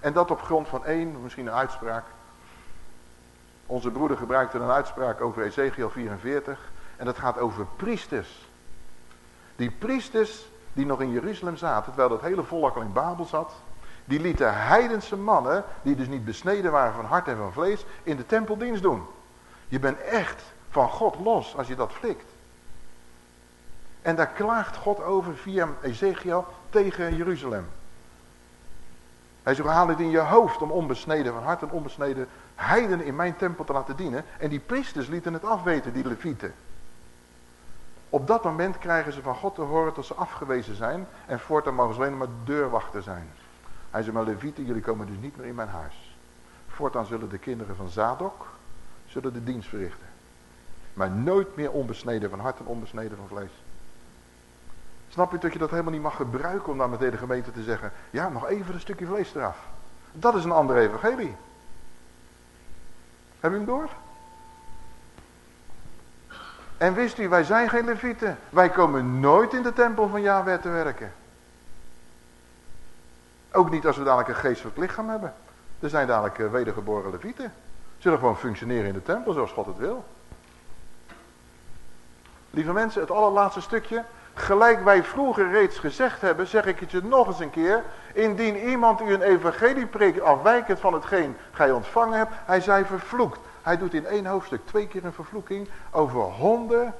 En dat op grond van één, misschien een uitspraak. Onze broeder gebruikte een uitspraak over Ezekiel 44. En dat gaat over priesters. Die priesters die nog in Jeruzalem zaten, terwijl dat hele volk al in Babel zat. Die lieten heidense mannen, die dus niet besneden waren van hart en van vlees, in de tempeldienst doen. Je bent echt van God los als je dat flikt. En daar klaagt God over via Ezekiel tegen Jeruzalem. Hij zegt, haal het in je hoofd om onbesneden van hart en onbesneden heiden in mijn tempel te laten dienen. En die priesters lieten het afweten, die levieten. Op dat moment krijgen ze van God te horen dat ze afgewezen zijn. En voortaan mogen ze alleen maar deurwachter zijn. Hij zei, maar levieten, jullie komen dus niet meer in mijn huis. Voortaan zullen de kinderen van Zadok, zullen de dienst verrichten. Maar nooit meer onbesneden van hart en onbesneden van vlees. Snap je dat je dat helemaal niet mag gebruiken om dan meteen de gemeente te zeggen, ja, nog even een stukje vlees eraf. Dat is een ander evangelie. Heb je hem door? En wist u, wij zijn geen levieten. Wij komen nooit in de tempel van Yahweh te werken. Ook niet als we dadelijk een geestelijk lichaam hebben. Er zijn dadelijk eh, wedergeboren levieten. Zullen gewoon functioneren in de tempel zoals God het wil. Lieve mensen, het allerlaatste stukje. Gelijk wij vroeger reeds gezegd hebben, zeg ik het je nog eens een keer. Indien iemand u een evangelie preekt afwijkend van hetgeen gij ontvangen hebt, hij zij vervloekt. Hij doet in één hoofdstuk twee keer een vervloeking over honden.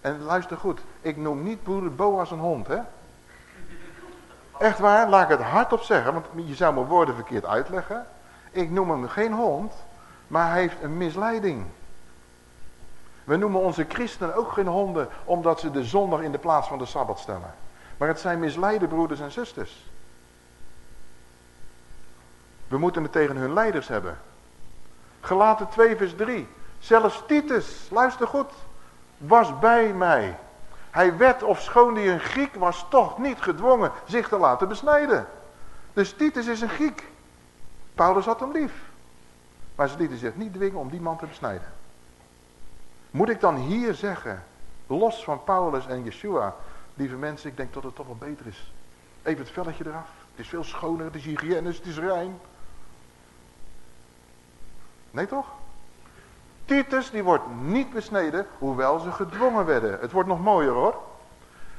En luister goed, ik noem niet broeder Boas een hond, hè. Echt waar, laat ik het hardop zeggen, want je zou mijn woorden verkeerd uitleggen. Ik noem hem geen hond, maar hij heeft een misleiding. We noemen onze christenen ook geen honden, omdat ze de zondag in de plaats van de Sabbat stellen. Maar het zijn misleide broeders en zusters. We moeten het tegen hun leiders hebben. Gelaten 2 vers 3. Zelfs Titus, luister goed, was bij mij. Hij werd, of schoon hij een Griek was, toch niet gedwongen zich te laten besnijden. Dus Titus is een Griek. Paulus had hem lief. Maar ze lieten zich niet dwingen om die man te besnijden. Moet ik dan hier zeggen, los van Paulus en Yeshua, lieve mensen, ik denk dat het toch wel beter is. Even het velletje eraf. Het is veel schoner, het is hygiënisch, het is rein. Nee toch? Titus die wordt niet besneden, hoewel ze gedwongen werden. Het wordt nog mooier hoor.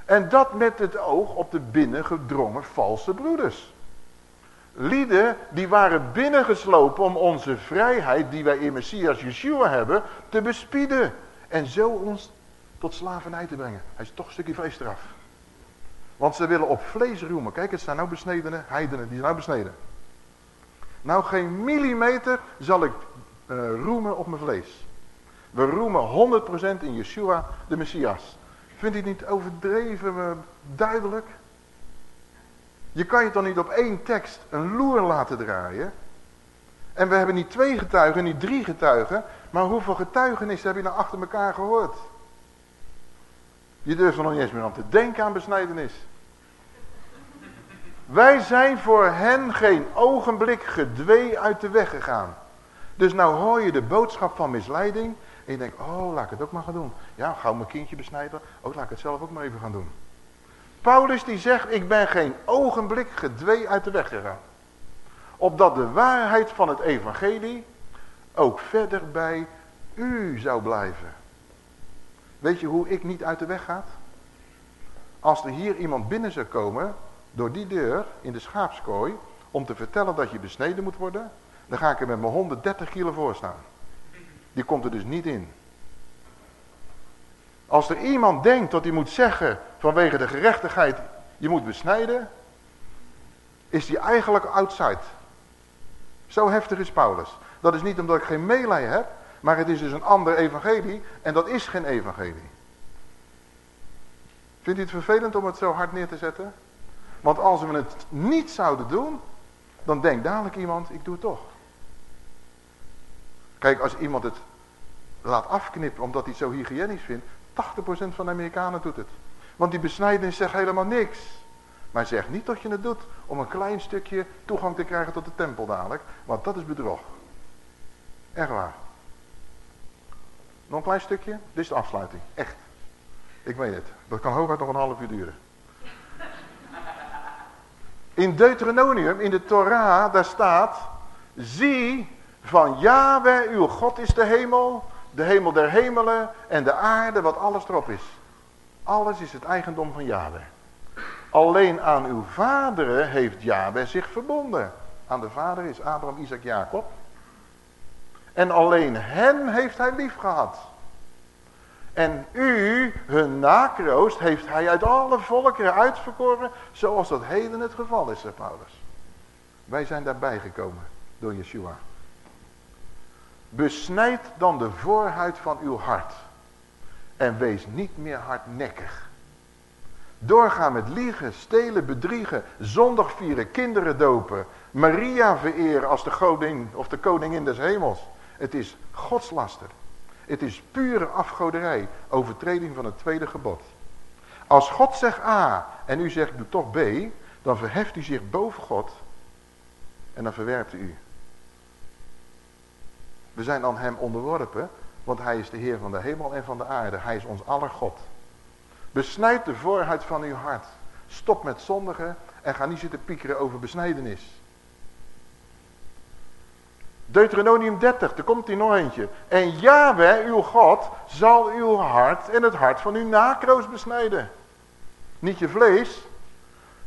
En dat met het oog op de binnengedrongen valse broeders. Lieden die waren binnengeslopen om onze vrijheid die wij in Messias Yeshua hebben te bespieden. En zo ons tot slavernij te brengen. Hij is toch een stukje vlees eraf. Want ze willen op vlees roemen. Kijk, het zijn nou besnedenen, heidenen, die zijn nou besneden. Nou geen millimeter zal ik uh, roemen op mijn vlees. We roemen 100% in Yeshua, de Messias. Vindt u het niet overdreven uh, duidelijk? Je kan je toch niet op één tekst een loer laten draaien? En we hebben niet twee getuigen, niet drie getuigen. Maar hoeveel getuigenissen heb je nou achter elkaar gehoord? Je durft er nog niet eens meer aan te denken aan besnijdenis. Wij zijn voor hen geen ogenblik gedwee uit de weg gegaan. Dus nou hoor je de boodschap van misleiding. En je denkt, oh laat ik het ook maar gaan doen. Ja, gauw mijn kindje besnijden. Oh laat ik het zelf ook maar even gaan doen. Paulus die zegt, ik ben geen ogenblik gedwee uit de weg gegaan. Opdat de waarheid van het evangelie ook verder bij u zou blijven. Weet je hoe ik niet uit de weg ga? Als er hier iemand binnen zou komen, door die deur in de schaapskooi, om te vertellen dat je besneden moet worden, dan ga ik er met mijn 130 kilo voor staan. Die komt er dus niet in. Als er iemand denkt dat hij moet zeggen vanwege de gerechtigheid, je moet besnijden, is hij eigenlijk outside. Zo heftig is Paulus. Dat is niet omdat ik geen meelij heb, maar het is dus een ander evangelie en dat is geen evangelie. Vindt u het vervelend om het zo hard neer te zetten? Want als we het niet zouden doen, dan denkt dadelijk iemand, ik doe het toch. Kijk, als iemand het laat afknippen omdat hij het zo hygiënisch vindt, 80% van de Amerikanen doet het. Want die besnijdenis zegt helemaal niks. Maar zeg niet dat je het doet om een klein stukje toegang te krijgen tot de tempel dadelijk. Want dat is bedrog. Echt waar. Nog een klein stukje. Dit is de afsluiting. Echt. Ik weet het. Dat kan hooguit nog een half uur duren. In Deuteronomium, in de Torah, daar staat... Zie, van Yahweh, uw God is de hemel, de hemel der hemelen en de aarde, wat alles erop is. Alles is het eigendom van Yahweh. Alleen aan uw vaderen heeft Yahweh zich verbonden. Aan de vader is Abraham, Isaac, Jacob. En alleen hen heeft hij lief gehad. En u, hun nakroost, heeft hij uit alle volkeren uitverkoren, zoals dat heden het geval is, zegt Paulus. Wij zijn daarbij gekomen door Yeshua. Besnijd dan de voorhuid van uw hart. En wees niet meer hardnekkig. Doorgaan met liegen, stelen, bedriegen, zondag vieren, kinderen dopen. Maria vereren als de godin of de koningin des hemels. Het is godslaster. Het is pure afgoderij, overtreding van het tweede gebod. Als God zegt A en u zegt doe toch B, dan verheft u zich boven God en dan verwerpt u. We zijn aan hem onderworpen, want hij is de Heer van de hemel en van de aarde. Hij is ons aller God. Besnijd de voorhuid van uw hart. Stop met zondigen en ga niet zitten piekeren over besnijdenis. Deuteronomium 30, er komt hier nog eentje. En Yahweh, uw God, zal uw hart en het hart van uw nakroos besnijden. Niet je vlees,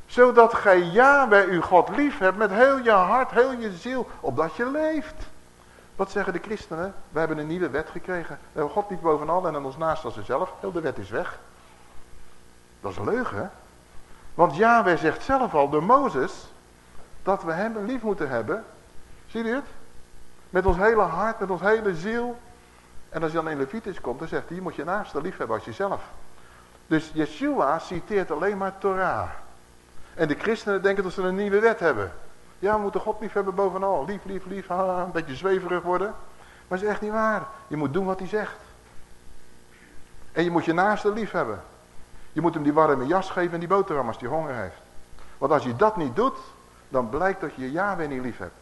zodat gij Yahweh, uw God, lief hebt met heel je hart, heel je ziel, opdat je leeft. Wat zeggen de christenen? We hebben een nieuwe wet gekregen. We hebben God niet bovenal en ons naast als zelf. Heel de wet is weg. Dat is een leugen. Want Yahweh zegt zelf al door Mozes dat we hem lief moeten hebben. Zie je het? Met ons hele hart, met ons hele ziel. En als je dan in Leviticus komt, dan zegt hij, moet je naaste lief hebben als jezelf. Dus Yeshua citeert alleen maar Torah. En de christenen denken dat ze een nieuwe wet hebben. Ja, we moeten God lief hebben bovenal. Lief, lief, lief, ha, een beetje zweverig worden. Maar dat is echt niet waar. Je moet doen wat hij zegt. En je moet je naaste lief hebben. Je moet hem die warme jas geven en die boterham als hij honger heeft. Want als je dat niet doet, dan blijkt dat je Yahweh niet lief hebt.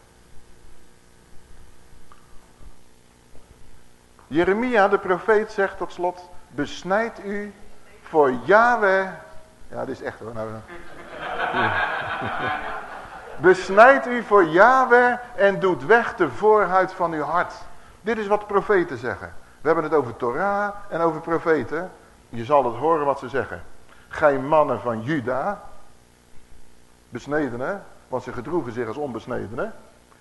Jeremia, de profeet, zegt tot slot, besnijd u voor Yahweh. Ja, dit is echt hoor. Nou, besnijd u voor Yahweh en doet weg de voorhuid van uw hart. Dit is wat profeten zeggen. We hebben het over Torah en over profeten. Je zal het horen wat ze zeggen. Gij mannen van Juda, besnedenen, want ze gedroegen zich als onbesnedenen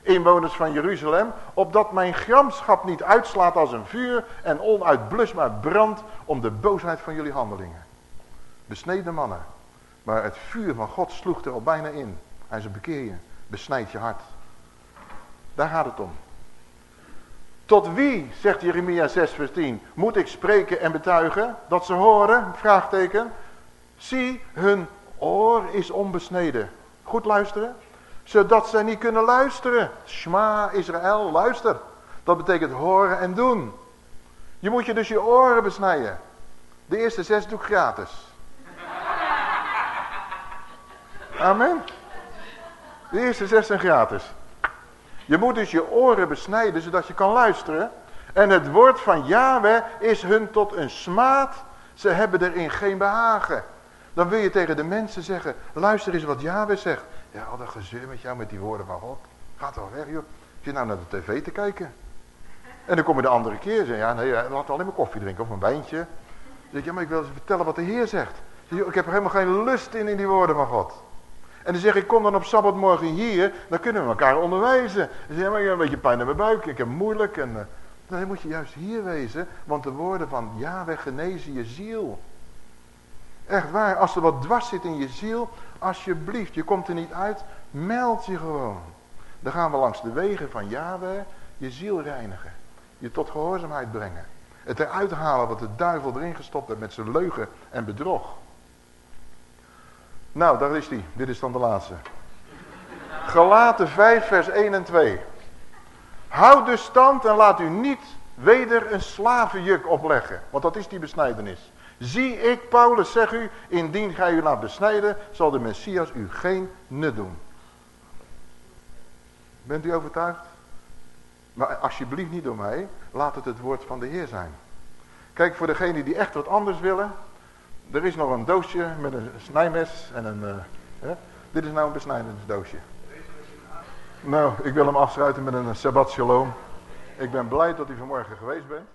inwoners van Jeruzalem, opdat mijn gramschap niet uitslaat als een vuur en onuitblusbaar brandt om de boosheid van jullie handelingen. Besneden mannen, maar het vuur van God sloeg er al bijna in. Hij zei, bekeer je, besnijd je hart. Daar gaat het om. Tot wie, zegt Jeremia 6 vers 10, moet ik spreken en betuigen dat ze horen? Vraagteken. Zie, hun oor is onbesneden. Goed luisteren zodat zij niet kunnen luisteren. Shma Israël, luister. Dat betekent horen en doen. Je moet je dus je oren besnijden. De eerste zes doe ik gratis. Amen. De eerste zes zijn gratis. Je moet dus je oren besnijden zodat je kan luisteren. En het woord van Yahweh is hun tot een smaad. Ze hebben erin geen behagen. Dan wil je tegen de mensen zeggen, luister eens wat Yahweh zegt. Ja, al dat gezeur met jou, met die woorden van God. Gaat toch weg, joh. Zit nou naar de tv te kijken. En dan kom je de andere keer en zeg ja, nee, laat alleen maar koffie drinken of een wijntje. Dan zeg ik, ja, maar ik wil eens vertellen wat de Heer zegt. Ik heb er helemaal geen lust in, in die woorden van God. En dan zeg ik, kom dan op Sabbatmorgen hier, dan kunnen we elkaar onderwijzen. Dan zeg je, maar ik heb een beetje pijn in mijn buik, ik heb moeilijk. En, uh, dan moet je juist hier wezen, want de woorden van Yahweh genezen je ziel. Echt waar, als er wat dwars zit in je ziel, alsjeblieft, je komt er niet uit, meld je gewoon. Dan gaan we langs de wegen van Yahweh je ziel reinigen. Je tot gehoorzaamheid brengen. Het eruit halen wat de duivel erin gestopt heeft met zijn leugen en bedrog. Nou, daar is die. Dit is dan de laatste. Galaten 5 vers 1 en 2. Houd dus stand en laat u niet weder een slavenjuk opleggen. Want dat is die besnijdenis. Zie ik, Paulus, zeg u, indien gij u laat besnijden, zal de Messias u geen nut doen. Bent u overtuigd? Maar alsjeblieft niet door mij, laat het het woord van de Heer zijn. Kijk, voor degenen die echt wat anders willen, er is nog een doosje met een snijmes en een... Hè? Dit is nou een besnijdingsdoosje. Nou, ik wil hem afsluiten met een Sabbat Shalom. Ik ben blij dat u vanmorgen geweest bent.